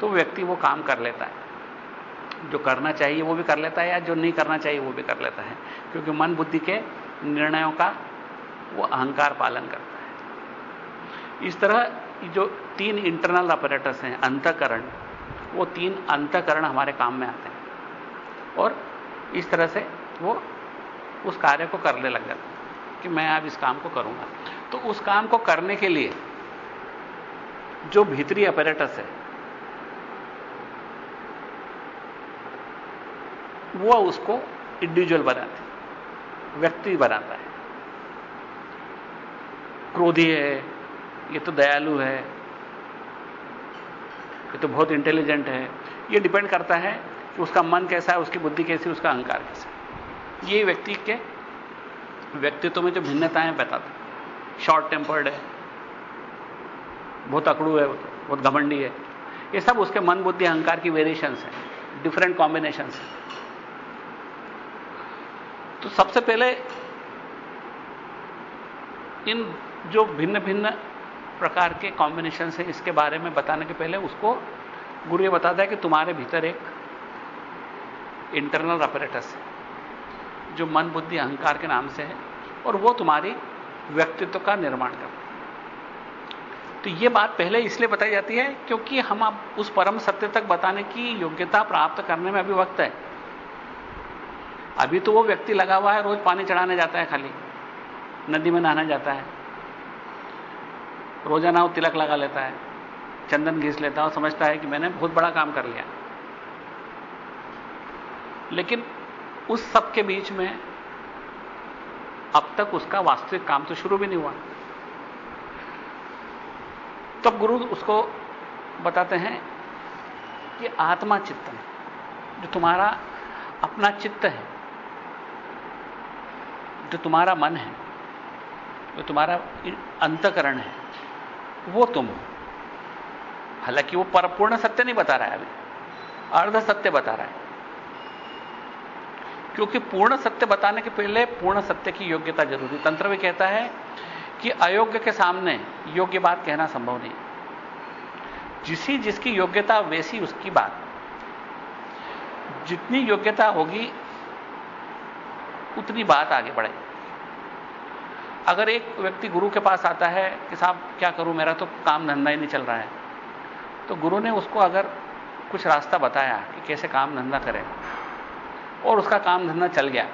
तो व्यक्ति वो काम कर लेता है। जो करना चाहिए वो भी कर लेता है या जो नहीं करना चाहिए वो भी कर लेता है। क्योंकि मन बुद्धि के निर्णयों का वो अहंकार पालन करता है। इस तरह जो तीन इंटरनल ऑपरेटर्स हैं, अंतकरण, वो तीन अंतकरण हमारे काम में आते हैं। और इस तरह से वो उस कार्य को करने लग जाते कि मैं अब इस काम को करूँगा। तो उस काम को करने के लिए जो भीतरी अपरेटस है, वो उसको इंडिविजुअल बनाते व्यक्ति बनाता है। क्रोधी है, ये तो दयालु है, ये तो बहुत इंटेलिजेंट है, ये डिपेंड करता है उसका मन कैसा है, उसकी बुद्धि कैसी उसका अहंकार कैसा ये व्यक्ति के व्यक्तित्व में जो भिन्नताएँ बताते शॉर्ट टेम्पर्ड है, बहुत अकड़ू है, बहुत घमंडी है। ये सब उसके मन, बुद्धि, अहंकार की वेरिएशंस हैं डिफरेंट कॉम्बिनेशंस हैं। तो सबसे पहले इन जो भिन्न भिन्न प्रकार के कॉम्बिनेशन है, इसके बारे में बताने के पहले उसको गुरु ये बताता है कि तुम्हारे भीतर एक इंटरनल ऑपरेटस है, जो मन, बुद्धि, अहंकार के नाम से है, और वो तुम्हारी व्यक्तित्व का निर्माण करता है। तो ये बात पहले इसलिए बताई जाती है क्योंकि हम अब उस परम सत्य तक बताने की योग्यता प्राप्त करने में अभी वक्त है। अभी तो वो व्यक्ति लगा हुआ है, रोज पानी चढ़ाने जाता है खाली, नदी में नहाने जाता है। रोज़ाना वो तिलक लगा लेता है, चंदन घिस लेता है और समझता है कि मैंने बहुत बड़ा काम कर लिया। लेकिन उस सब के बीच में अब तक उसका वास्तविक काम तो शुरू भी नहीं हुआ। तब गुरु उसको बताते हैं कि आत्मा चित्तन जो तुम्हारा अपना चित्त है, जो तुम्हारा मन है, जो तुम्हारा अंतकरण है, वो तुम हो। हालाँकि वो परपूर्ण सत्य नहीं बता रहा है अभी, अर्ध सत्य बता रहा है। क्योंकि पूर्ण सत्य बताने के पहले पूर्ण सत्य की योग्यता ज़रूरी। तंत्र भी कहता है कि अयोग्य के सामने योग्य बात कहना संभव नहीं। जिसी जिसकी योग्यता, वैसी उसकी बात। जितनी योग्यता होगी, उतनी बात आगे बढ़ेगी अगर एक व्यक्ति गुरु के पास आता है कि साहब, क्या करूँ, मेरा तो काम धंधा ही नहीं चल रहा है। तो गुरु ने उसको अगर कुछ रास्ता बताया कि कैसे काम धंधा करें और उसका काम धंधा चल गया।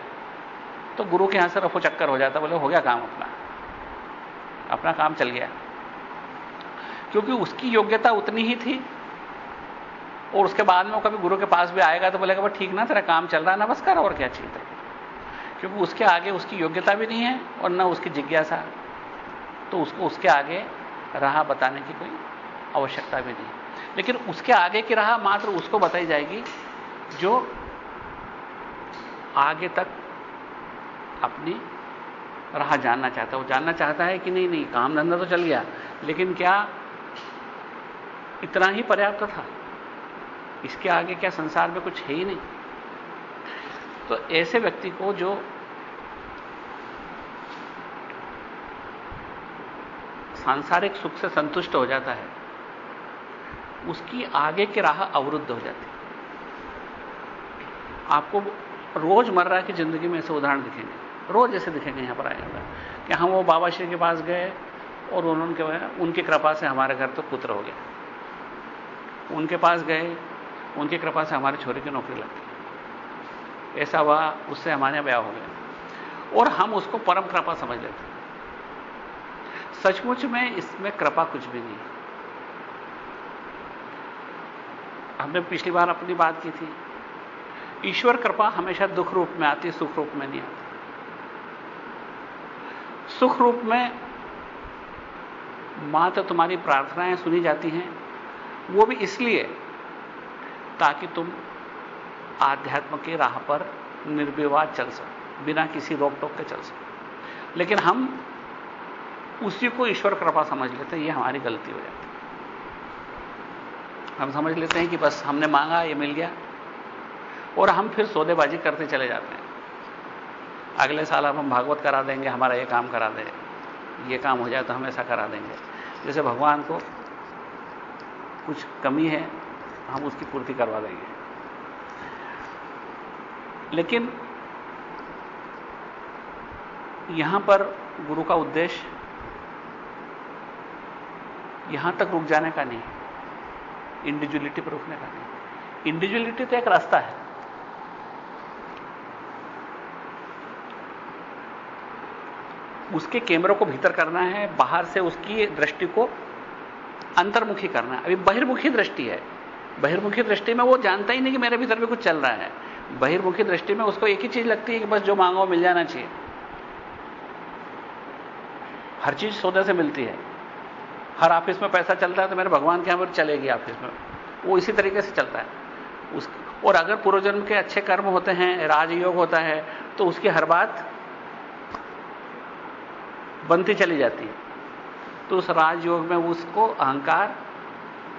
तो गुरु के यहाँ से रफो चक्कर हो जाता, बोले, हो गया काम अपना। अपना काम चल गया। क्योंकि उसकी योग्यता उतनी ही थी। और उसके बाद में वो कभी गुरु के पास भी आएगा तो बोलेगा ठीक ना, तेरा काम चल रहा है नमस्कार और क्या चाहिए क्योंकि उसके आगे उसकी योग्यता भी नहीं है और ना उसकी जिज्ञासा। तो उसको उसके आगे राह बताने की कोई आवश्यकता भी नहीं। लेकिन उसके आगे की राह मात्र उसको बताई जाएगी, जो आगे तक अपनी राह जानना चाहता है। वो जानना चाहता है कि नहीं नहीं काम धंधा तो चल गया, लेकिन क्या इतना ही पर्याप्त था? इसके आगे क्या संसार में कुछ है ही नहीं? तो ऐसे व्यक्ति को जो सांसारिक सुख से संतुष्ट हो जाता है, उसकी आगे की राह अवरुद्ध हो जाती है। आपको रोज़मर्रा की ज़िंदगी में ऐसे उदाहरण दिखेंगे। रोज ऐसे दिखेंगे यहाँ पर आए कि हम वो बाबा श्री के पास गए और उन्होंने उनकी कृपा से हमारे घर तो पुत्र हो गया। उनके पास गए, उनकी कृपा से हमारे छोरे की नौकरी लग गई। ऐसा हुआ, उससे हमारे ब्याह हो गया। और हम उसको परम कृपा समझ लेते सचमुच में इसमें कृपा कुछ भी नहीं। हमने पिछली बार अपनी बात की थी। ईश्वर कृपा हमेशा दुख रूप में आती, सुख रूप में नहीं आती। सुख रूप में माँ तो तुम्हारी प्रार्थनाएँ सुनी जाती हैं, वो भी इसलिए ताकि तुम आध्यात्म की राह पर निर्विवाद चल सको, बिना किसी रोक टोक के चल सको। लेकिन हम उसी को ईश्वर कृपा समझ लेते हैं, ये हमारी गलती हो जाती है। हम समझ लेते हैं कि बस हमने मांगा, ये मिल गया। और हम फिर सौदेबाजी करते चले जाते हैं। अगले साल हम भागवत करा देंगे, हमारा ये काम करा दें, ये काम हो जाए तो हम ऐसा करा देंगे। जैसे भगवान को कुछ कमी है, हम उसकी पूर्ति करवा देंगे। लेकिन यहाँ पर गुरु का उद्देश्य यहाँ तक रुक जाने का नहीं इंडिविजुअलिटी पर रुकने का नहीं। इंडिविजुअलिटी तो एक रास्ता है। उसके कैमरों को भीतर करना है, बाहर से उसकी दृष्टि को अंतर्मुखी करना है। अभी बहिर्मुखी दृष्टि है। बहिर्मुखी दृष्टि में वो जानता ही नहीं कि मेरे भीतर भी कुछ चल रहा है। बहिर्मुखी दृष्टि में उसको एक ही चीज़ लगती है कि बस जो मांगो मिल जाना चाहिए। हर चीज़ सौदे से मिलती है। हर ऑफ़िस में पैसा चलता है तो मेरे भगवान के यहाँ पर चलेगी ऑफ़िस में। वो इसी तरीके से चलता है। उस, और अगर पूर्वजन्म के अच्छे कर्म होते हैं, राजयोग होता है तो उसकी हर बात बनती चली जाती है। तो उस राजयोग में उसको अहंकार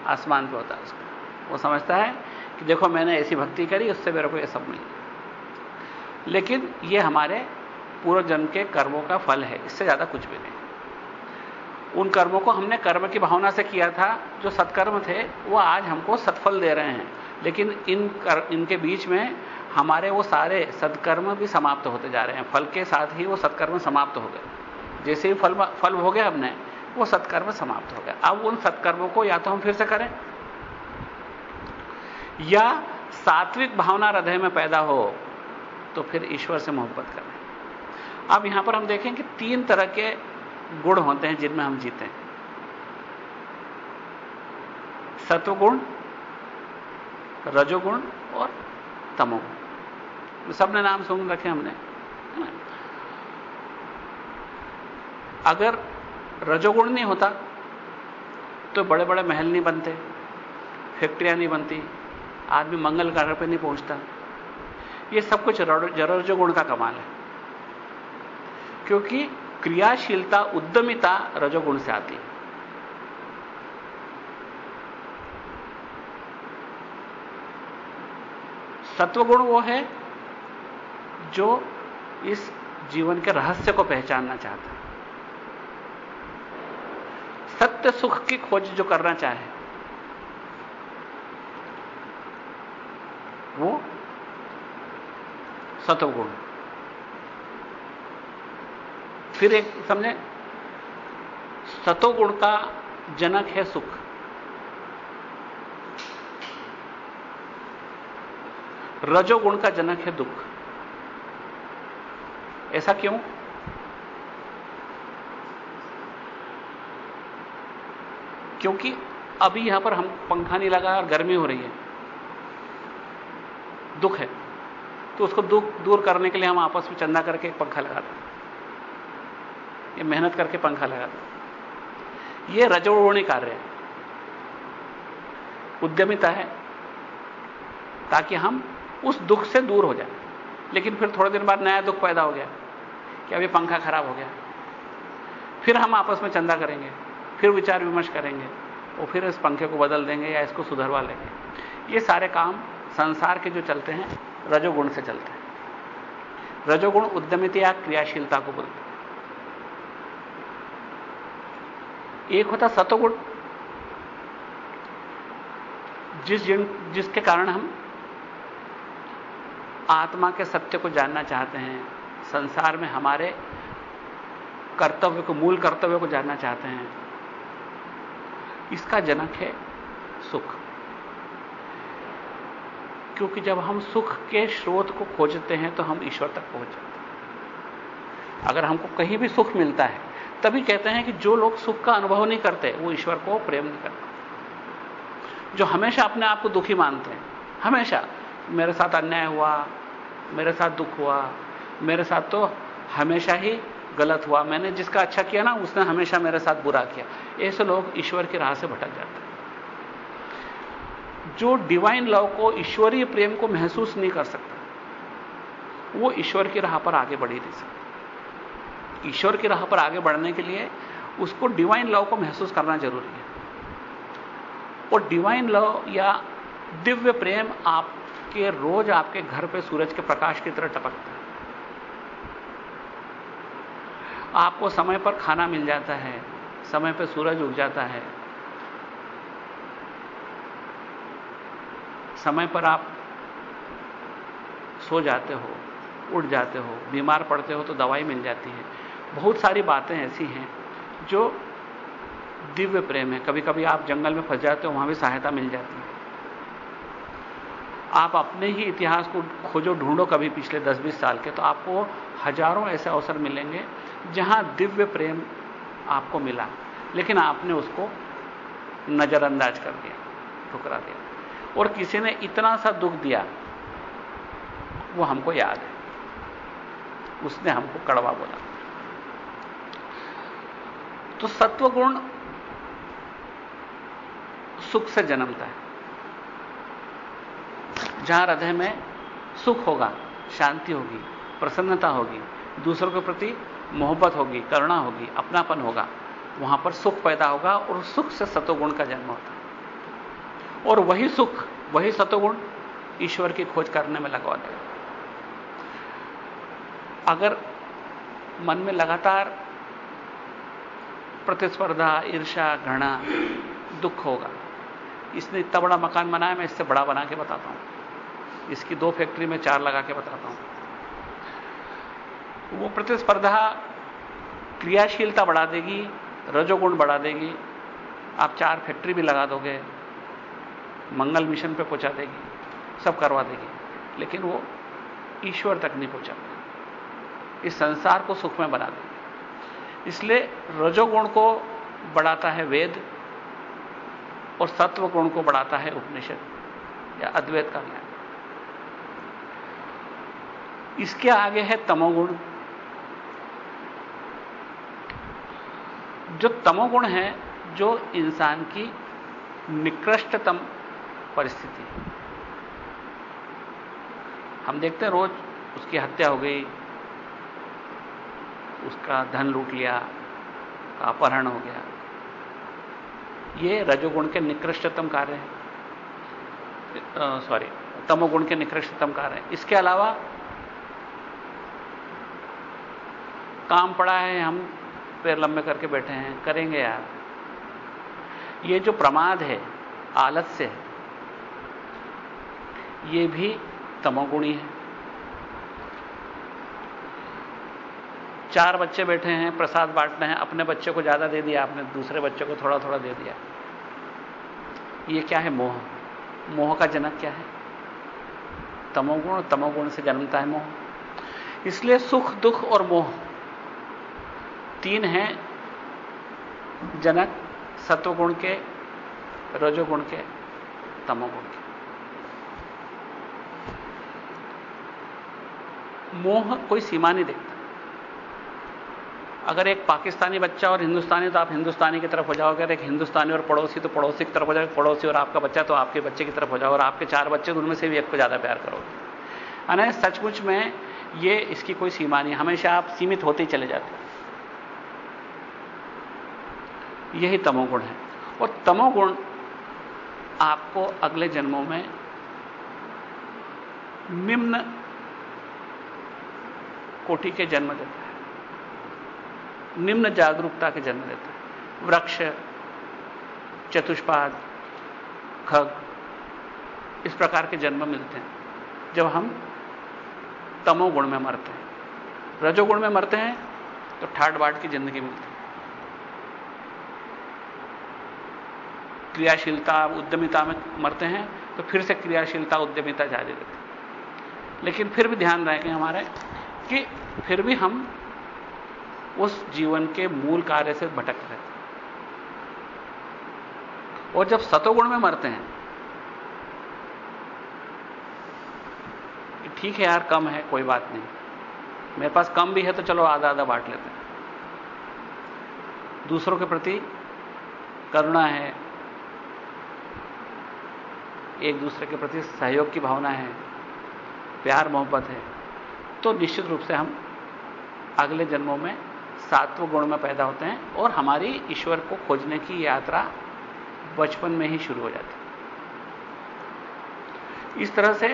आसमान पे होता है उसका। वो समझता है कि देखो मैंने ऐसी भक्ति करी उससे मेरे को ये सब मिल लेकिन ये हमारे पूर्व जन्म के कर्मों का फल है इससे ज़्यादा कुछ भी नहीं। उन कर्मों को हमने कर्म की भावना से किया था जो सत्कर्म थे वो आज हमको सत्फल दे रहे हैं। लेकिन इन कर, इनके बीच में हमारे वो सारे सत्कर्म भी समाप्त होते जा रहे हैं। फल के साथ ही वो सत्कर्म समाप्त हो गए। जैसे ही फल फल हो गया हमने, वो सत्कर्म समाप्त हो गया। अब उन सत्कर्मों को या तो हम फिर से करें। या सात्विक भावना हृदय में पैदा हो तो फिर ईश्वर से मोहब्बत करें। अब यहाँ पर हम देखें कि तीन तरह के गुण होते हैं जिनमें हम जीते हैं। सत्वगुण, रजोगुण और तमोगुण। सबने नाम सुन रखे हमने अगर रजोगुण नहीं होता तो बड़े बड़े महल नहीं बनते, फैक्ट्रियाँ नहीं बनती, आदमी मंगल कार्य पर नहीं पहुँचता। ये सब कुछ रजोगुण का कमाल है। क्योंकि क्रियाशीलता, उद्यमिता रजोगुण से आती है। सत्वगुण वो है, जो इस जीवन के रहस्य को पहचानना चाहता है। सत्य सुख की खोज जो करना चाहे, वो सत्वगुण। फिर एक समझे सतोगुण का जनक है सुख। रजोगुण का जनक है दुख। ऐसा क्यों? क्योंकि अभी यहाँ पर हम पंखा नहीं लगा और गर्मी हो रही है। दुख है। तो उसको दुख दूर करने के लिए हम आपस में चंदा करके पंखा लगाते हैं ये मेहनत करके पंखा लगा दो। ये रजोगुणी कार्य है। उद्यमिता है, ताकि हम उस दुख से दूर हो जाए। लेकिन फिर थोड़े दिन बाद नया दुख पैदा हो गया कि अभी पंखा खराब हो गया। फिर हम आपस में चंदा करेंगे। फिर विचार विमर्श करेंगे और फिर इस पंखे को बदल देंगे या इसको सुधरवा लेंगे। ये सारे काम संसार के जो चलते हैं, रजोगुण से चलते हैं। रजोगुण उद्यमिता या क्रियाशीलता को बोलते हैं। एक होता सतोगुण जिस जिन, जिसके कारण हम आत्मा के सत्य को जानना चाहते हैं, संसार में हमारे कर्तव्य को, मूल कर्तव्य को जानना चाहते हैं इसका जनक है सुख। क्योंकि जब हम सुख के स्रोत को खोजते हैं तो हम ईश्वर तक पहुँच जाते हैं। अगर हमको कहीं भी सुख मिलता है, तभी कहते हैं कि जो लोग सुख का अनुभव नहीं करते, वो ईश्वर को प्रेम नहीं करते। जो हमेशा अपने आप को दुखी मानते हैं, हमेशा। मेरे साथ अन्याय हुआ, मेरे साथ दुख हुआ, मेरे साथ तो हमेशा ही गलत हुआ, मैंने जिसका अच्छा किया ना, उसने हमेशा मेरे साथ बुरा किया। ऐसे लोग ईश्वर की राह से भटक जाते हैं। जो डिवाइन लव को ईश्वरीय प्रेम को महसूस नहीं कर सकता, वो ईश्वर की राह पर आगे बढ़ ही नहीं सकता। ईश्वर की राह पर आगे बढ़ने के लिए उसको डिवाइन लव को महसूस करना ज़रूरी है। और डिवाइन लव या दिव्य प्रेम आपके रोज आपके घर पे सूरज के प्रकाश की तरह टपकता है। आपको समय पर खाना मिल जाता है, समय पर सूरज उग जाता है। समय पर आप सो जाते हो, उठ जाते हो, बीमार पड़ते हो तो दवाई मिल जाती है। बहुत सारी बातें ऐसी हैं जो दिव्य प्रेम है। कभी कभी आप जंगल में फंस जाते हो, वहाँ भी सहायता मिल जाती है। आप अपने ही इतिहास को खोजो, ढूंढो कभी पिछले 10-20 साल के तो आपको हज़ारों ऐसे अवसर मिलेंगे जहाँ दिव्य प्रेम आपको मिला। लेकिन आपने उसको नजरअंदाज कर दिया, ठुकरा दिया। और किसी ने इतना सा दुख दिया, वो हमको याद है। उसने हमको कड़वा बोला। तो सत्वगुण सुख से जन्मता है। जहाँ हृदय में सुख होगा, शांति होगी, प्रसन्नता होगी, दूसरों के प्रति मोहब्बत होगी, करुणा होगी, अपनापन होगा, वहाँ पर सुख पैदा होगा और सुख से सतोगुण का जन्म होता है। और वही सुख, वही सतोगुण ईश्वर की खोज करने में लगवा देगा। अगर मन में लगातार प्रतिस्पर्धा ईर्षा घृणा, दुख होगा, इसने इतना बड़ा मकान बनाया, मैं इससे बड़ा बना के बताता हूँ। इसकी दो फैक्ट्री में चार लगा के बताता हूँ। वो प्रतिस्पर्धा क्रियाशीलता बढ़ा देगी, रजोगुण बढ़ा देगी, आप चार फैक्ट्री भी लगा दोगे, मंगल मिशन पे पहुँचा देगी, सब करवा देगी। लेकिन वो ईश्वर तक नहीं पहुँचा इस संसार को सुख में बना देगी। इसलिए रजोगुण को बढ़ाता है वेद और सत्व गुण को बढ़ाता है उपनिषद या अद्वैत का ज्ञान। इसके आगे है तमोगुण। जो तमोगुण है, जो इंसान की निकृष्टतम परिस्थिति है। हम देखते हैं रोज उसकी हत्या हो गई, उसका धन लूट लिया, अपहरण हो गया। ये रजोगुण के निकृष्टतम कार्य है। सॉरी तमोगुण के निकृष्टतम कार्य है। इसके अलावा काम पड़ा है, हम पैर लंबे करके बैठे हैं। करेंगे यार। ये जो प्रमाद है आलस से है, ये भी तमोगुणी है। चार बच्चे बैठे हैं, प्रसाद बांटने हैं, अपने बच्चे को ज़्यादा दे दिया आपने, दूसरे बच्चे को थोड़ा थोड़ा दे दिया। ये क्या है मोह? मोह का जनक क्या है? तमोगुण तमोगुण से जन्मता है मोह। इसलिए सुख, दुख और मोह तीन हैं जनक, सत्वगुण के, रजोगुण के, तमोगुण के। मोह कोई सीमा नहीं देखता। अगर एक पाकिस्तानी बच्चा और हिंदुस्तानी तो आप हिंदुस्तानी की तरफ़ हो जाओगे। अगर एक हिंदुस्तानी और पड़ोसी तो पड़ोसी की तरफ़ हो जाओगे। पड़ोसी और आपका बच्चा तो आपके बच्चे की तरफ़ हो जाओगे। और आपके चार बच्चे तो उनमें से भी एक को ज़्यादा प्यार करोगे। अने सचमुच में ये इसकी कोई सीमा नहीं। हमेशा आप सीमित होते ही चले जाते यही तमोगुण है। और तमोगुण आपको अगले जन्मों में निम्न कोटि के जन्म देता है। निम्न जागरूकता के जन्म देता है। वृक्ष, चतुष्पाद, खग, इस प्रकार के जन्म मिलते हैं। जब हम तमोगुण में मरते हैं। रजोगुण में मरते हैं तो ठाट बाट की ज़िंदगी मिलती है। क्रियाशीलता, उद्यमिता में मरते हैं तो फिर से क्रियाशीलता, उद्यमिता जारी रहती लेकिन फिर भी ध्यान रखें हमारे, कि फिर भी हम उस जीवन के मूल कार्य से भटक रहे और जब सतोगुण में मरते हैं ठीक है यार, कम है, कोई बात नहीं। मेरे पास कम भी है तो चलो आधा आधा बांट लेते हैं। दूसरों के प्रति करुणा है एक दूसरे के प्रति सहयोग की भावना है, प्यार मोहब्बत है तो निश्चित रूप से हम अगले जन्मों में सात्व गुण में पैदा होते हैं और हमारी ईश्वर को खोजने की यात्रा बचपन में ही शुरू हो जाती इस तरह से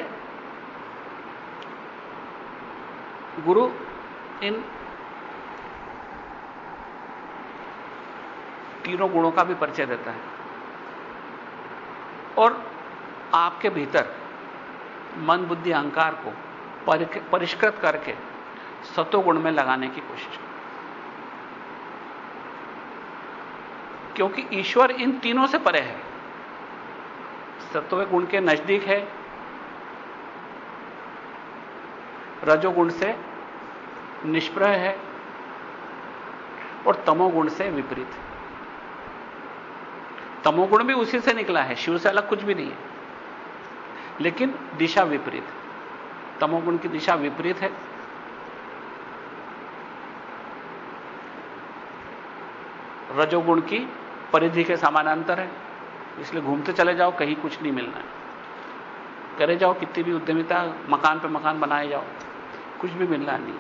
गुरु इन तीनों गुणों का भी परिचय देता है। और आपके भीतर मन, बुद्धि, अहंकार को परिष्कृत करके सतोगुण में लगाने की कोशिश क्योंकि ईश्वर इन तीनों से परे है। सत्व गुण के नज़दीक है, रजोगुण से निष्प्रह है और तमोगुण से विपरीत है। तमोगुण भी उसी से निकला है, शिव से अलग कुछ भी नहीं है। लेकिन दिशा विपरीत। तमोगुण की दिशा विपरीत है। रजोगुण की परिधि के समानांतर है। इसलिए घूमते चले जाओ, कहीं कुछ नहीं मिलना है। करे जाओ, कितनी भी उद्यमिता मकान पर मकान बनाए जाओ, कुछ भी मिलना नहीं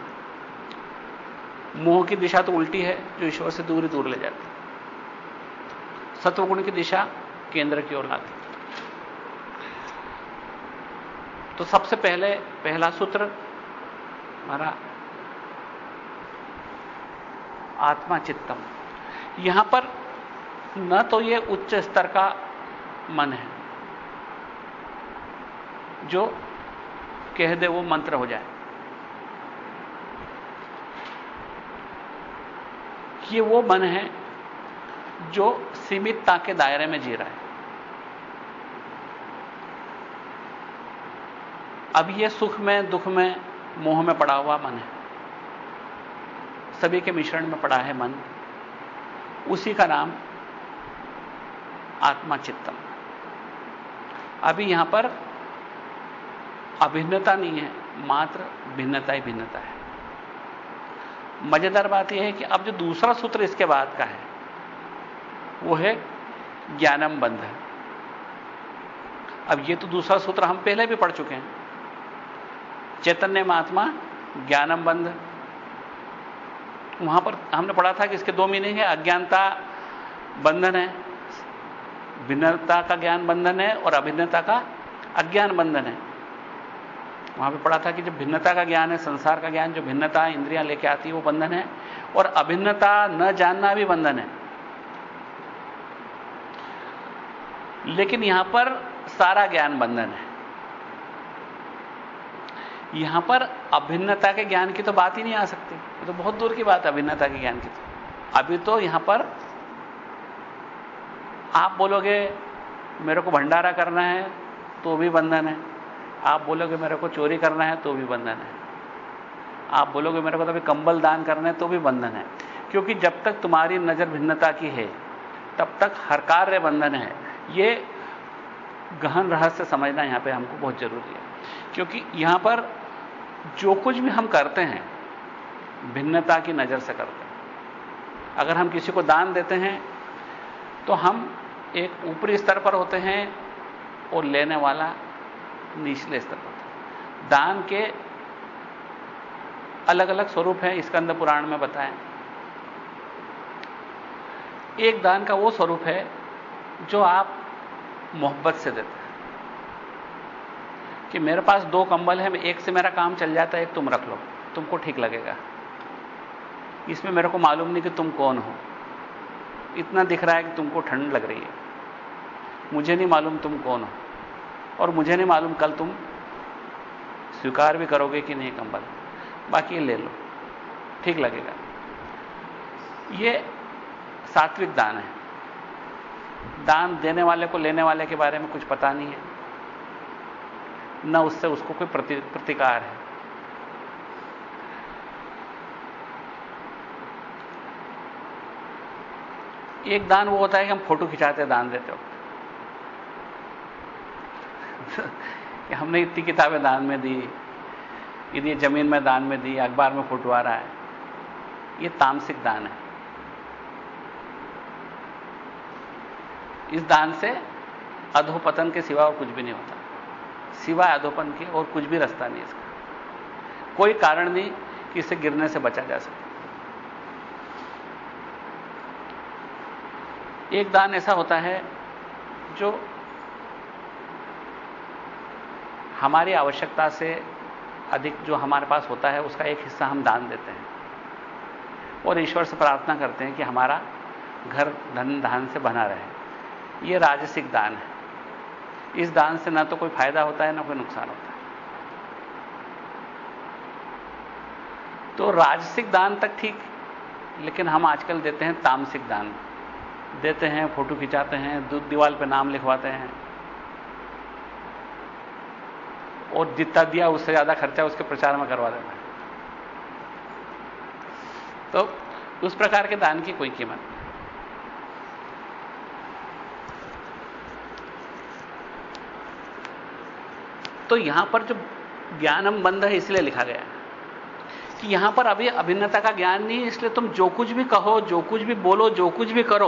मोह की दिशा तो उल्टी है, जो ईश्वर से दूर ही दूर ले जाती सत्वगुण की दिशा केंद्र की ओर लाती तो सबसे पहले पहला सूत्र, हमारा आत्मा चित्तम। यहाँ पर न तो यह उच्च स्तर का मन है, जो कह दे वो मंत्र हो जाए। ये वो मन है जो सीमितता के दायरे में जी रहा है। अब ये सुख में, दुख में, मोह में पड़ा हुआ मन है। सभी के मिश्रण में पड़ा है मन। उसी का नाम आत्मा चित्तम। अभी यहाँ पर अभिन्नता नहीं है, मात्र भिन्नता ही भिन्नता है। मज़ेदार बात यह है कि अब जो दूसरा सूत्र इसके बाद का है, वो है ज्ञानम बंध। अब ये तो दूसरा सूत्र हम पहले भी पढ़ चुके हैं। चैतन्य महात्मा ज्ञानम बंध वहाँ पर हमने पढ़ा था कि इसके दो मीनिंग है, अज्ञानता बंधन है, भिन्नता का ज्ञान बंधन है और अभिन्नता का अज्ञान बंधन है। वहाँ पे पढ़ा था कि जो भिन्नता का ज्ञान है, संसार का ज्ञान, जो भिन्नता इंद्रियाँ लेके आती है, वो बंधन है और अभिन्नता न जानना भी बंधन है। लेकिन यहाँ पर सारा ज्ञान बंधन है। यहाँ पर अभिन्नता के ज्ञान की तो बात ही नहीं आ सकती। ये तो बहुत दूर की बात है, अभिन्नता के ज्ञान की तो। अभी तो यहाँ पर आप बोलोगे, मेरे को भंडारा करना है तो भी बंधन है। आप बोलोगे, मेरे को चोरी करना है तो भी बंधन है। आप बोलोगे, मेरे को तो अभी कंबल दान करना है तो भी बंधन है। क्योंकि जब तक तुम्हारी नज़र भिन्नता की है, तब तक हर कार्य बंधन है। ये गहन रहस्य समझना यहाँ पे हमको बहुत ज़रूरी है। क्योंकि यहाँ पर जो कुछ भी हम करते हैं, भिन्नता की नज़र से करते हैं। अगर हम किसी को दान देते हैं तो हम एक ऊपरी स्तर पर होते हैं और लेने वाला निचले स्तर पर होता दान के अलग अलग स्वरूप हैं स्कंद पुराण में बताएँ एक दान का वो स्वरूप है, जो आप मोहब्बत से देते हैं। कि मेरे पास दो कंबल है, एक से मेरा काम चल जाता है, एक तुम रख लो। तुमको ठीक लगेगा। इसमें मेरे को मालूम नहीं कि तुम कौन हो। इतना दिख रहा है कि तुमको ठंड लग रही है। मुझे नहीं मालूम तुम कौन हो। और मुझे नहीं मालूम कल तुम स्वीकार भी करोगे कि नहीं कंबल। बाकी ले लो। ठीक लगेगा। ये सात्विक दान है। दान देने वाले को लेने वाले के बारे में कुछ पता नहीं है। न उससे उसको कोई प्रति, प्रतिकार है। एक दान वो होता है कि हम फ़ोटो खिंचाते दान देते हो *laughs* हमने इतनी किताबें दान में दी यदि ज़मीन में दान में दी अखबार में फ़ोटो आ रहा है। ये तामसिक दान है। इस दान से अधोपतन के सिवा और कुछ भी नहीं होता। सिवाय अधोपन के और कुछ भी रास्ता नहीं इसका। कोई कारण नहीं कि इसे गिरने से बचा जा सके। एक दान ऐसा होता है जो हमारी आवश्यकता से अधिक जो हमारे पास होता है, उसका एक हिस्सा हम दान देते हैं। और ईश्वर से प्रार्थना करते हैं कि हमारा घर धन धान से बना रहे। यह राजसिक दान है। इस दान से ना तो कोई फ़ायदा होता है, ना कोई नुकसान होता है। तो राजसिक दान तक ठीक, लेकिन हम आजकल देते हैं तामसिक दान। देते हैं, फ़ोटो खिंचाते हैं, दूध दीवाल पे नाम लिखवाते हैं। और जितना दिया, उससे ज़्यादा खर्चा उसके प्रचार में करवा देता है। तो उस प्रकार के दान की कोई कीमत नहीं। तो यहाँ पर जो ज्ञानम बंध है, इसलिए लिखा गया कि यहाँ पर अभी अभिन्नता का ज्ञान नहीं है, इसलिए तुम जो कुछ भी कहो, जो कुछ भी बोलो, जो कुछ भी करो,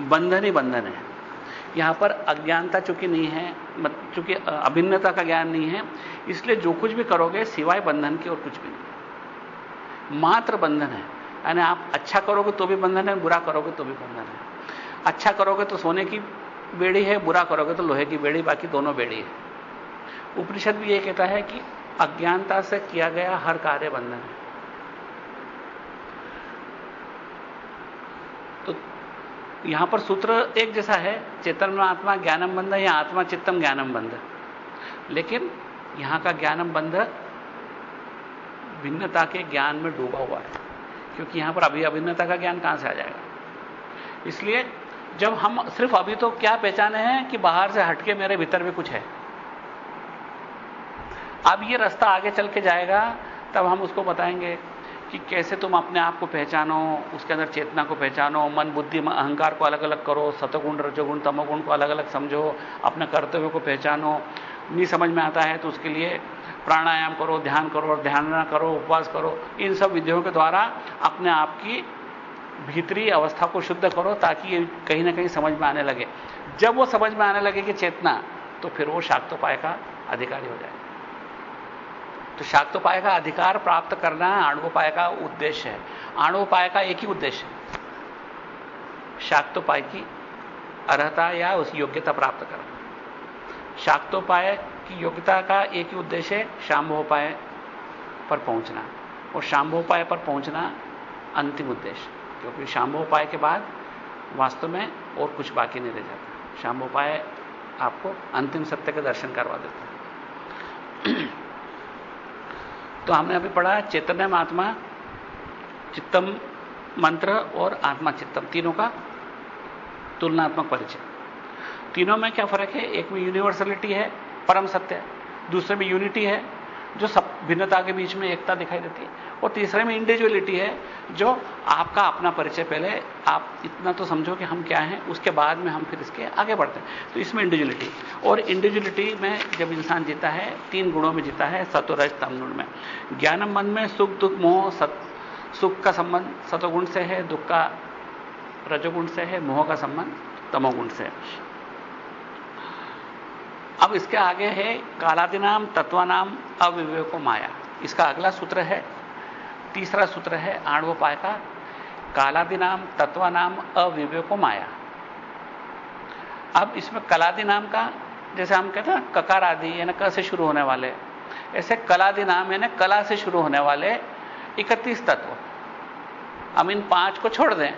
बंधन ही बंधन है। यहाँ पर अज्ञानता चूँकि नहीं है चूँकि अभिन्नता का ज्ञान नहीं है, इसलिए जो कुछ भी करोगे, सिवाय बंधन के और कुछ भी नहीं मात्र बंधन है। यानी आप अच्छा करोगे तो भी बंधन है, बुरा करोगे तो भी बंधन है। अच्छा करोगे तो सोने की बेड़ी है, बुरा करोगे तो लोहे की बेड़ी, बाकी दोनों बेड़ी है। उपनिषद भी यह कहता है कि अज्ञानता से किया गया हर कार्य बंधन है। तो यहाँ पर सूत्र एक जैसा है, चेतन आत्मा ज्ञानम बंध या आत्मा चित्तम ज्ञानम बंध। लेकिन यहाँ का ज्ञानम बंध भिन्नता के ज्ञान में डूबा हुआ है, क्योंकि यहाँ पर अभी अभिन्नता का ज्ञान कहाँ से आ जाएगा? इसलिए जब हम सिर्फ़ अभी तो क्या पहचाने हैं कि बाहर से हटके मेरे भीतर भी कुछ है? अब ये रास्ता आगे चल के जाएगा, तब हम उसको बताएँगे कि कैसे तुम अपने आप को पहचानो, उसके अंदर चेतना को पहचानो, मन, बुद्धि अहंकार को अलग अलग करो, सतगुण, रजोगुण, तमोगुण को अलग अलग समझो, अपने कर्तव्य को पहचानो। नहीं समझ में आता है तो उसके लिए प्राणायाम करो, ध्यान करो ध्यान न करो, उपवास करो। इन सब विधियों के द्वारा अपने आप की भीतरी अवस्था को शुद्ध करो ताकि ये कहीं ना कहीं समझ में आने लगे। जब वो समझ में आने लगे कि चेतना तो फिर वो शाक्तोपाय का अधिकारी हो जाए। तो शाक्तोपाय का अधिकार प्राप्त करना आणुपाय का उद्देश्य है। आणुपाय का एक ही उद्देश्य है। शाक्तोपाय की अर्हता या उस योग्यता प्राप्त करना। शाक्तोपाय की योग्यता का एक ही उद्देश्य है शाम्भोपाय पर पहुँचना। और शाम्भोपाय पर पहुँचना अंतिम उद्देश्य क्योंकि शाम्भोपाय के बाद वास्तव में और कुछ बाकी नहीं रह जाता। शाम्भोपाय आपको अंतिम सत्य के दर्शन करवा देता है। *clears throat* तो हमने अभी पढ़ा चैतन्य आत्मा, चित्तम मंत्र और आत्मा चित्तम, तीनों का तुलनात्मक परिचय। तीनों में क्या फ़र्क है? एक में यूनिवर्सलिटी है, परम सत्य दूसरे में यूनिटी है जो सब भिन्नता के बीच में एकता दिखाई देती है। और तीसरे में इंडिविजुअलिटी है, जो आपका अपना परिचय पहले, आप इतना तो समझो कि हम क्या हैं, उसके बाद में हम फिर इसके आगे बढ़ते हैं। तो इसमें इंडिविजुअलिटी और इंडिविजुअलिटी में जब इंसान जीता है, तीन गुणों में जीता है सतोरज तमगुण में। ज्ञानम मन में सुख, दुख, मोह, सत, सुख का संबंध सतोगुण से है, दुख का रजोगुण से है, मोह का संबंध तमोगुण से है। अब इसके आगे है कालादिनाम तत्वानाम अविवेको माया। इसका अगला सूत्र है, तीसरा सूत्र है आणवोपाय का कालादिनाम तत्वानाम अविवेको माया। अब इसमें कलादि नाम का, जैसे हम कहते हैं ककार आदि, यानी क से शुरू होने वाले। ऐसे कलादि नाम, यानी कला से शुरू होने वाले इकतीस तत्व। हम इन पाँच को छोड़ दें।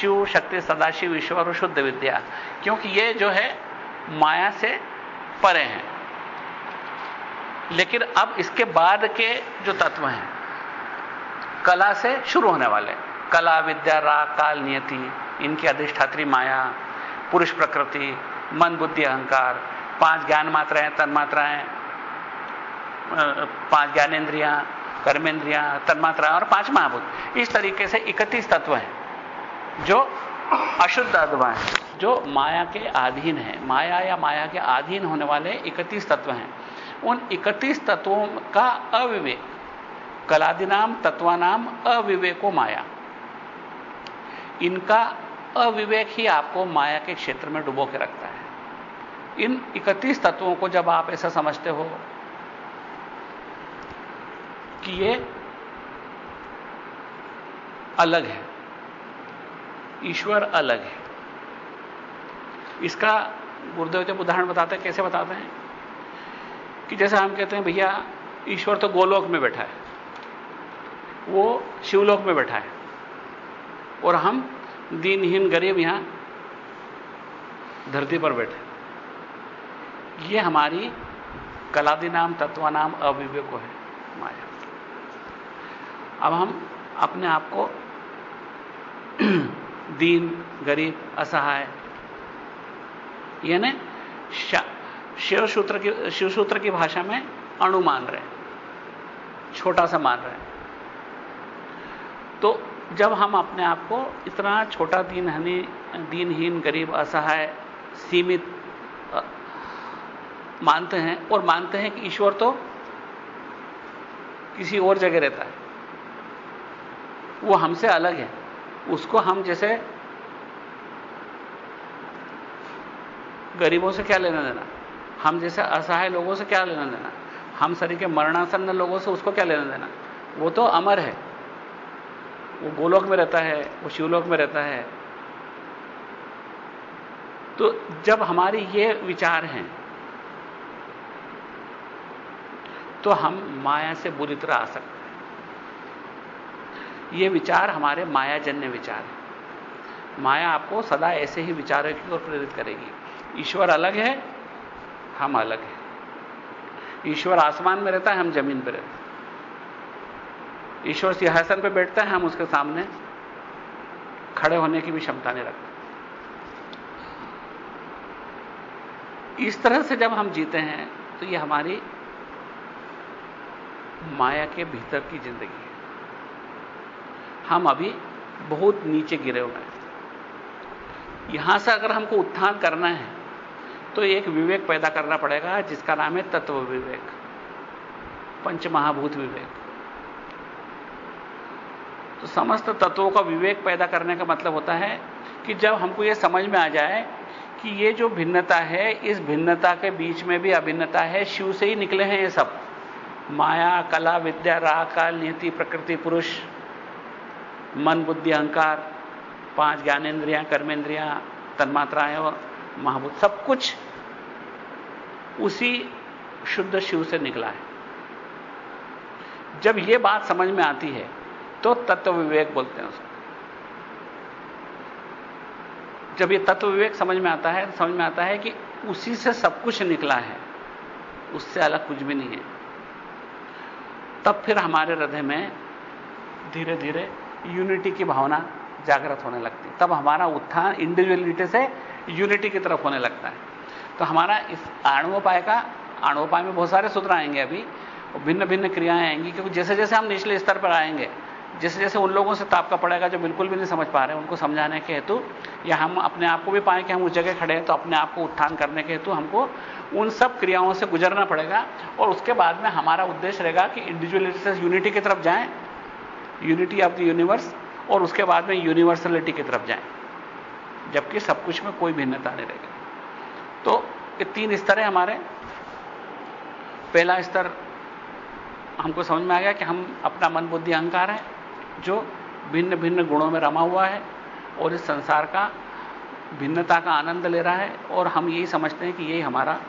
शिव, शक्ति, सदाशिव, ईश्वर और शुद्ध विद्या। क्योंकि ये जो है माया से परे हैं। लेकिन अब इसके बाद के जो तत्व हैं, कला से शुरू होने वाले। कला, विद्या, राग, काल, नियति, इनकी अधिष्ठात्री माया, पुरुष प्रकृति, मन, बुद्धि, अहंकार, पाँच ज्ञान मात्राएँ तन मात्राएँ पाँच ज्ञानेन्द्रियाँ, कर्मेंद्रियाँ तन्मात्राएँ और पाँच महाभूत। इस तरीके से इकतीस तत्व हैं, जो अशुद्ध अधवा है। जो माया के अधीन है। माया या माया के अधीन होने वाले इकतीस तत्व हैं। उन इकतीस तत्वों का अविवेक, कलादिनाम, तत्वानाम, अविवेको माया। इनका अविवेक ही आपको माया के क्षेत्र में डुबो के रखता है। इन इकतीस तत्वों को जब आप ऐसा समझते हो कि ये अलग है, ईश्वर अलग है इसका गुरुदेव जब उदाहरण बताते हैं, कैसे बताते हैं? कि जैसे हम कहते हैं, भैया, ईश्वर तो गोलोक में बैठा है। वो शिवलोक में बैठा है। और हम दीनहीन गरीब यहाँ धरती पर बैठे ये हमारी कलादि नाम, तत्व नाम, अविवेको है, माया। अब हम अपने आप को *clears throat* दीन, गरीब, असहाय यानी शिव सूत्र की शिव सूत्र की भाषा में अणु मान रहे हैं। छोटा सा मान रहे हैं। तो जब हम अपने आप को इतना छोटा दीन हनी दीनहीन, गरीब, असहाय, सीमित मानते हैं, और मानते हैं कि ईश्वर तो किसी और जगह रहता है। वो हमसे अलग है। उसको हम जैसे गरीबों से क्या लेना देना? हम जैसे असहाय लोगों से क्या लेना देना? हम सरी के मरणासन्न लोगों से उसको क्या लेना देना? वो तो अमर है। वो गोलोक में रहता है, वो शिवलोक में रहता है। तो जब हमारी ये विचार हैं तो हम माया से बुरी तरह आ सकते हैं। ये विचार हमारे मायाजन्य विचार है। माया आपको सदा ऐसे ही विचारों की ओर प्रेरित करेगी। ईश्वर अलग है, हम अलग हैं। ईश्वर आसमान में रहता है, हम ज़मीन पर रहते ईश्वर सिंहासन पर बैठता है, हम उसके सामने खड़े होने की भी क्षमता नहीं रखते। इस तरह से जब हम जीते हैं तो ये हमारी माया के भीतर की ज़िंदगी है। हम अभी बहुत नीचे गिरे हुए हैं। यहाँ से अगर हमको उत्थान करना है तो एक विवेक पैदा करना पड़ेगा, जिसका नाम है तत्व विवेक पंच महाभूत विवेक। तो समस्त तत्वों का विवेक पैदा करने का मतलब होता है कि जब हमको यह समझ में आ जाए कि ये जो भिन्नता है, इस भिन्नता के बीच में भी अभिन्नता है, शिव से ही निकले हैं ये सब। माया, कला, विद्या, राह, काल नीति प्रकृति, पुरुष, मन, बुद्धि, अहंकार, पाँच ज्ञानेन्द्रियाँ कर्मेंद्रियाँ तन्मात्राएँ और महाभूत सब कुछ उसी शुद्ध शिव से निकला है। जब यह बात समझ में आती है तो तत्व विवेक बोलते हैं उसको। जब ये तत्व विवेक समझ में आता है तो समझ में आता है कि उसी से सब कुछ निकला है, उससे अलग कुछ भी नहीं है। तब फिर हमारे हृदय में धीरे धीरे यूनिटी की भावना जागृत होने लगती तब हमारा उत्थान इंडिविजुअलिटी से यूनिटी की तरफ़ होने लगता है। तो हमारा इस आणुपाय का आणुपाय में बहुत सारे सूत्र आएँगे अभी भिन्न भिन्न क्रियाएँ आएँगी, क्योंकि जैसे जैसे हम निचले स्तर पर आएँगे जैसे जैसे उन लोगों से तापका पड़ेगा जो बिल्कुल भी नहीं समझ पा रहे उनको समझाने के हेतु, या हम अपने आप को भी पाए कि हम उस जगह खड़े हैं तो अपने आप को उत्थान करने के हेतु हमको उन सब क्रियाओं से गुजरना पड़ेगा, और उसके बाद में हमारा उद्देश्य रहेगा कि इंडिविजुअलिटी से यूनिटी की तरफ़ जाएँ यूनिटी ऑफ़ द यूनिवर्स और उसके बाद में यूनिवर्सलिटी की तरफ़ जाएँ। जबकि सब कुछ में कोई भिन्नता नहीं रहेगी। तो ये तीन स्तर है हमारे। पहला स्तर हमको समझ में आ गया कि हम अपना मन, बुद्धि, अहंकार है, जो भिन्न भिन्न गुणों में रमा हुआ है और इस संसार का भिन्नता का आनंद ले रहा है और हम यही समझते हैं कि यही हमारा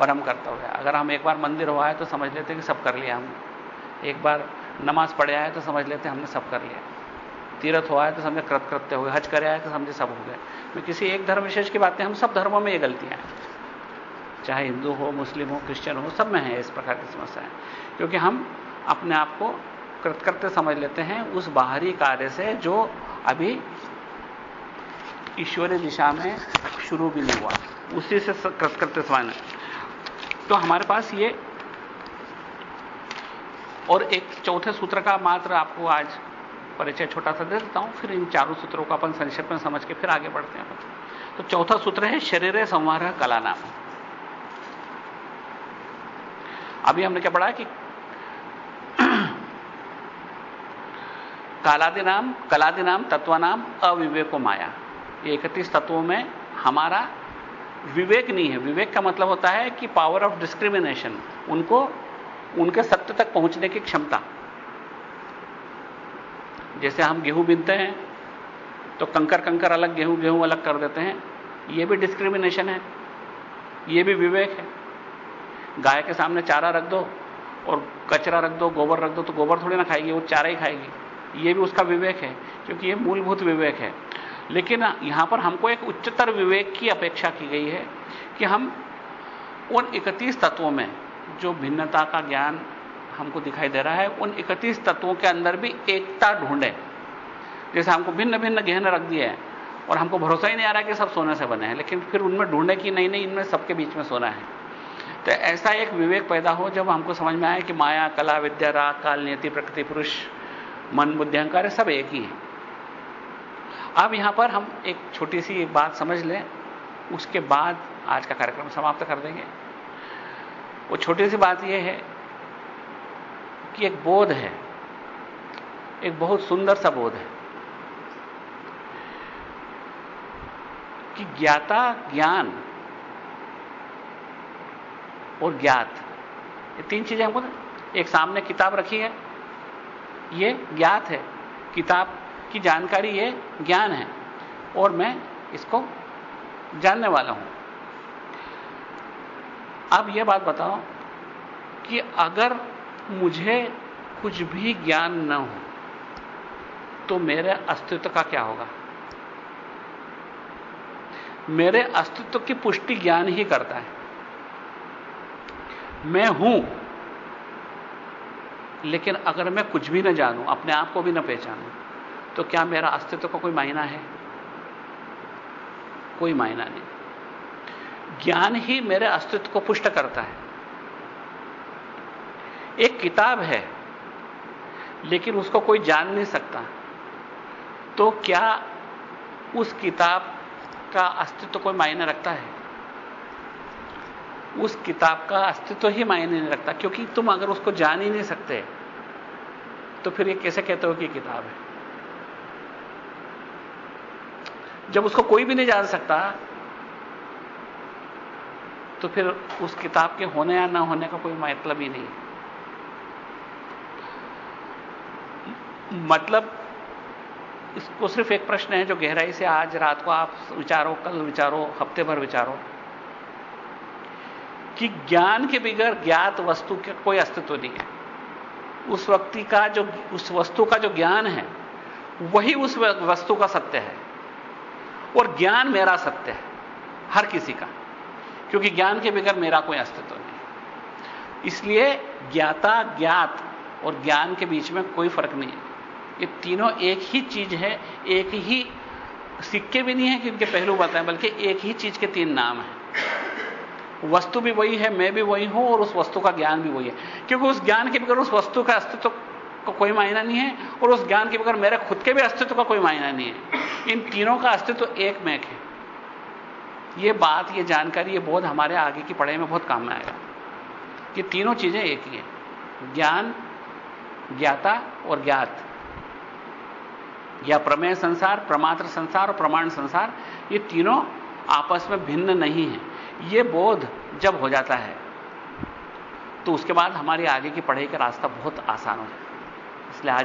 परम कर्तव्य है। अगर हम एक बार मंदिर हुआ है तो समझ लेते हैं कि सब कर लिया हमने। एक बार नमाज़ पढ़े आए तो समझ लेते हैं हमने सब कर लिया। तीर्थ हुआ है तो समझे कृत कृत्य हो गए, हज करे आए तो समझे सब हो गए। तो किसी एक धर्म विशेष की बातें, हम सब धर्मों में ये गलतियाँ हैं। चाहे हिंदू हो, मुस्लिम हो, क्रिश्चियन हो, सब में है इस प्रकार की समस्याएँ क्योंकि हम अपने आप को कृतकृत्य समझ लेते हैं उस बाहरी कार्य से जो अभी ईश्वरीय दिशा में शुरू भी नहीं हुआ। उसी से कृतकृत्य समझना। तो हमारे पास ये और एक चौथे सूत्र का मात्र आपको आज परिचय छोटा सा दे देता हूँ, फिर इन चारों सूत्रों को अपन संक्षेप में समझ के फिर आगे बढ़ते हैं। तो चौथा सूत्र है, शरीर संवार कला नाम अभी हमने क्या पढ़ा कि कालादि नाम कलादि नाम तत्व नाम अविवेको माया। ये इकतीस तत्वों में हमारा विवेक नहीं है। विवेक का मतलब होता है कि पावर ऑफ़ डिस्क्रिमिनेशन उनको, उनके सत्य तक पहुँचने की क्षमता। जैसे हम गेहूँ बीनते हैं तो कंकर कंकर अलग, गेहूँ गेहूँ अलग कर देते हैं। यह भी डिस्क्रिमिनेशन है। यह भी विवेक है। गाय के सामने चारा रख दो और कचरा रख दो, गोबर रख दो तो गोबर थोड़ी ना खाएगी, वो चारा ही खाएगी। ये भी उसका विवेक है, क्योंकि ये मूलभूत विवेक है। लेकिन यहाँ पर हमको एक उच्चतर विवेक की अपेक्षा की गई है कि हम उन 31 तत्वों में जो भिन्नता का ज्ञान हमको दिखाई दे रहा है, उन 31 तत्वों के अंदर भी एकता ढूंढे। जैसे हमको भिन्न भिन्न गहने रख दिए हैं, और हमको भरोसा ही नहीं आ रहा कि सब सोने से बने हैं, लेकिन फिर उनमें ढूंढे कि नहीं नहीं इनमें सबके बीच में सोना है। तो ऐसा एक विवेक पैदा हो जब हमको समझ में आए कि माया, कला, विद्या, राग, काल, नियति, प्रकृति, पुरुष, मन, बुद्धि, अहंकार सब एक ही है। अब यहाँ पर हम एक छोटी सी बात समझ लें, उसके बाद आज का कार्यक्रम समाप्त कर देंगे। वो छोटी सी बात यह है कि एक बोध है, एक बहुत सुंदर सा बोध है कि ज्ञाता ज्ञान और ज्ञात, ये तीन चीज़ें हमको एक सामने किताब रखी है, ये ज्ञात है, किताब की जानकारी ये ज्ञान है, और मैं इसको जानने वाला हूँ। अब यह बात बताओ कि अगर मुझे कुछ भी ज्ञान न हो तो मेरे अस्तित्व का क्या होगा? मेरे अस्तित्व की पुष्टि ज्ञान ही करता है। मैं हूँ, लेकिन अगर मैं कुछ भी न जानूं, अपने आप को भी न पहचानूं तो क्या मेरा अस्तित्व का कोई मायना है? कोई मायना नहीं। ज्ञान ही मेरे अस्तित्व को पुष्ट करता है। एक किताब है, लेकिन उसको कोई जान नहीं सकता। तो क्या उस किताब का अस्तित्व कोई मायने रखता है? उस किताब का अस्तित्व ही मायने नहीं रखता, क्योंकि तुम अगर उसको जान ही नहीं सकते तो फिर ये कैसे कहते हो कि किताब है? जब उसको कोई भी नहीं जान सकता तो फिर उस किताब के होने या ना होने का कोई मतलब ही नहीं। मतलब इसको सिर्फ़ एक प्रश्न है जो गहराई से आज रात को आप विचारो, कल विचारो, हफ़्ते भर विचारो, कि ज्ञान के बिगैर ज्ञात वस्तु का कोई अस्तित्व नहीं है। उस व्यक्ति का जो, उस वस्तु का जो ज्ञान है, वही उस वस्तु का सत्य है। और ज्ञान मेरा सत्य है, हर किसी का, क्योंकि ज्ञान के बगैर मेरा कोई अस्तित्व नहीं इसलिए ज्ञाता ज्ञात और ज्ञान के बीच में कोई फ़र्क नहीं है। ये तीनों एक ही चीज़ है, एक ही सिक्के भी नहीं है कि इनके पहलू बताएँ, बल्कि एक ही चीज़ के तीन नाम है। वस्तु भी वही है, मैं भी वही हूँ, और उस वस्तु का ज्ञान भी वही है। क्योंकि उस ज्ञान के बगैर उस वस्तु का अस्तित्व का कोई मायना नहीं है, और उस ज्ञान के बगैर मेरे खुद के भी अस्तित्व का कोई मायना नहीं है। इन तीनों का अस्तित्व एक में है। ये बात, ये जानकारी, ये बोध हमारे आगे की पढ़ाई में बहुत काम में आएगा। कि तीनों चीज़ें एक ही है। ज्ञान, ज्ञाता और ज्ञात। या प्रमेय संसार, प्रमात्र संसार और प्रमाण संसार, ये तीनों आपस में भिन्न नहीं है। ये बोध जब हो जाता है तो उसके बाद हमारी आगे की पढ़ाई का रास्ता बहुत आसान हो जाता है। इसलिए आज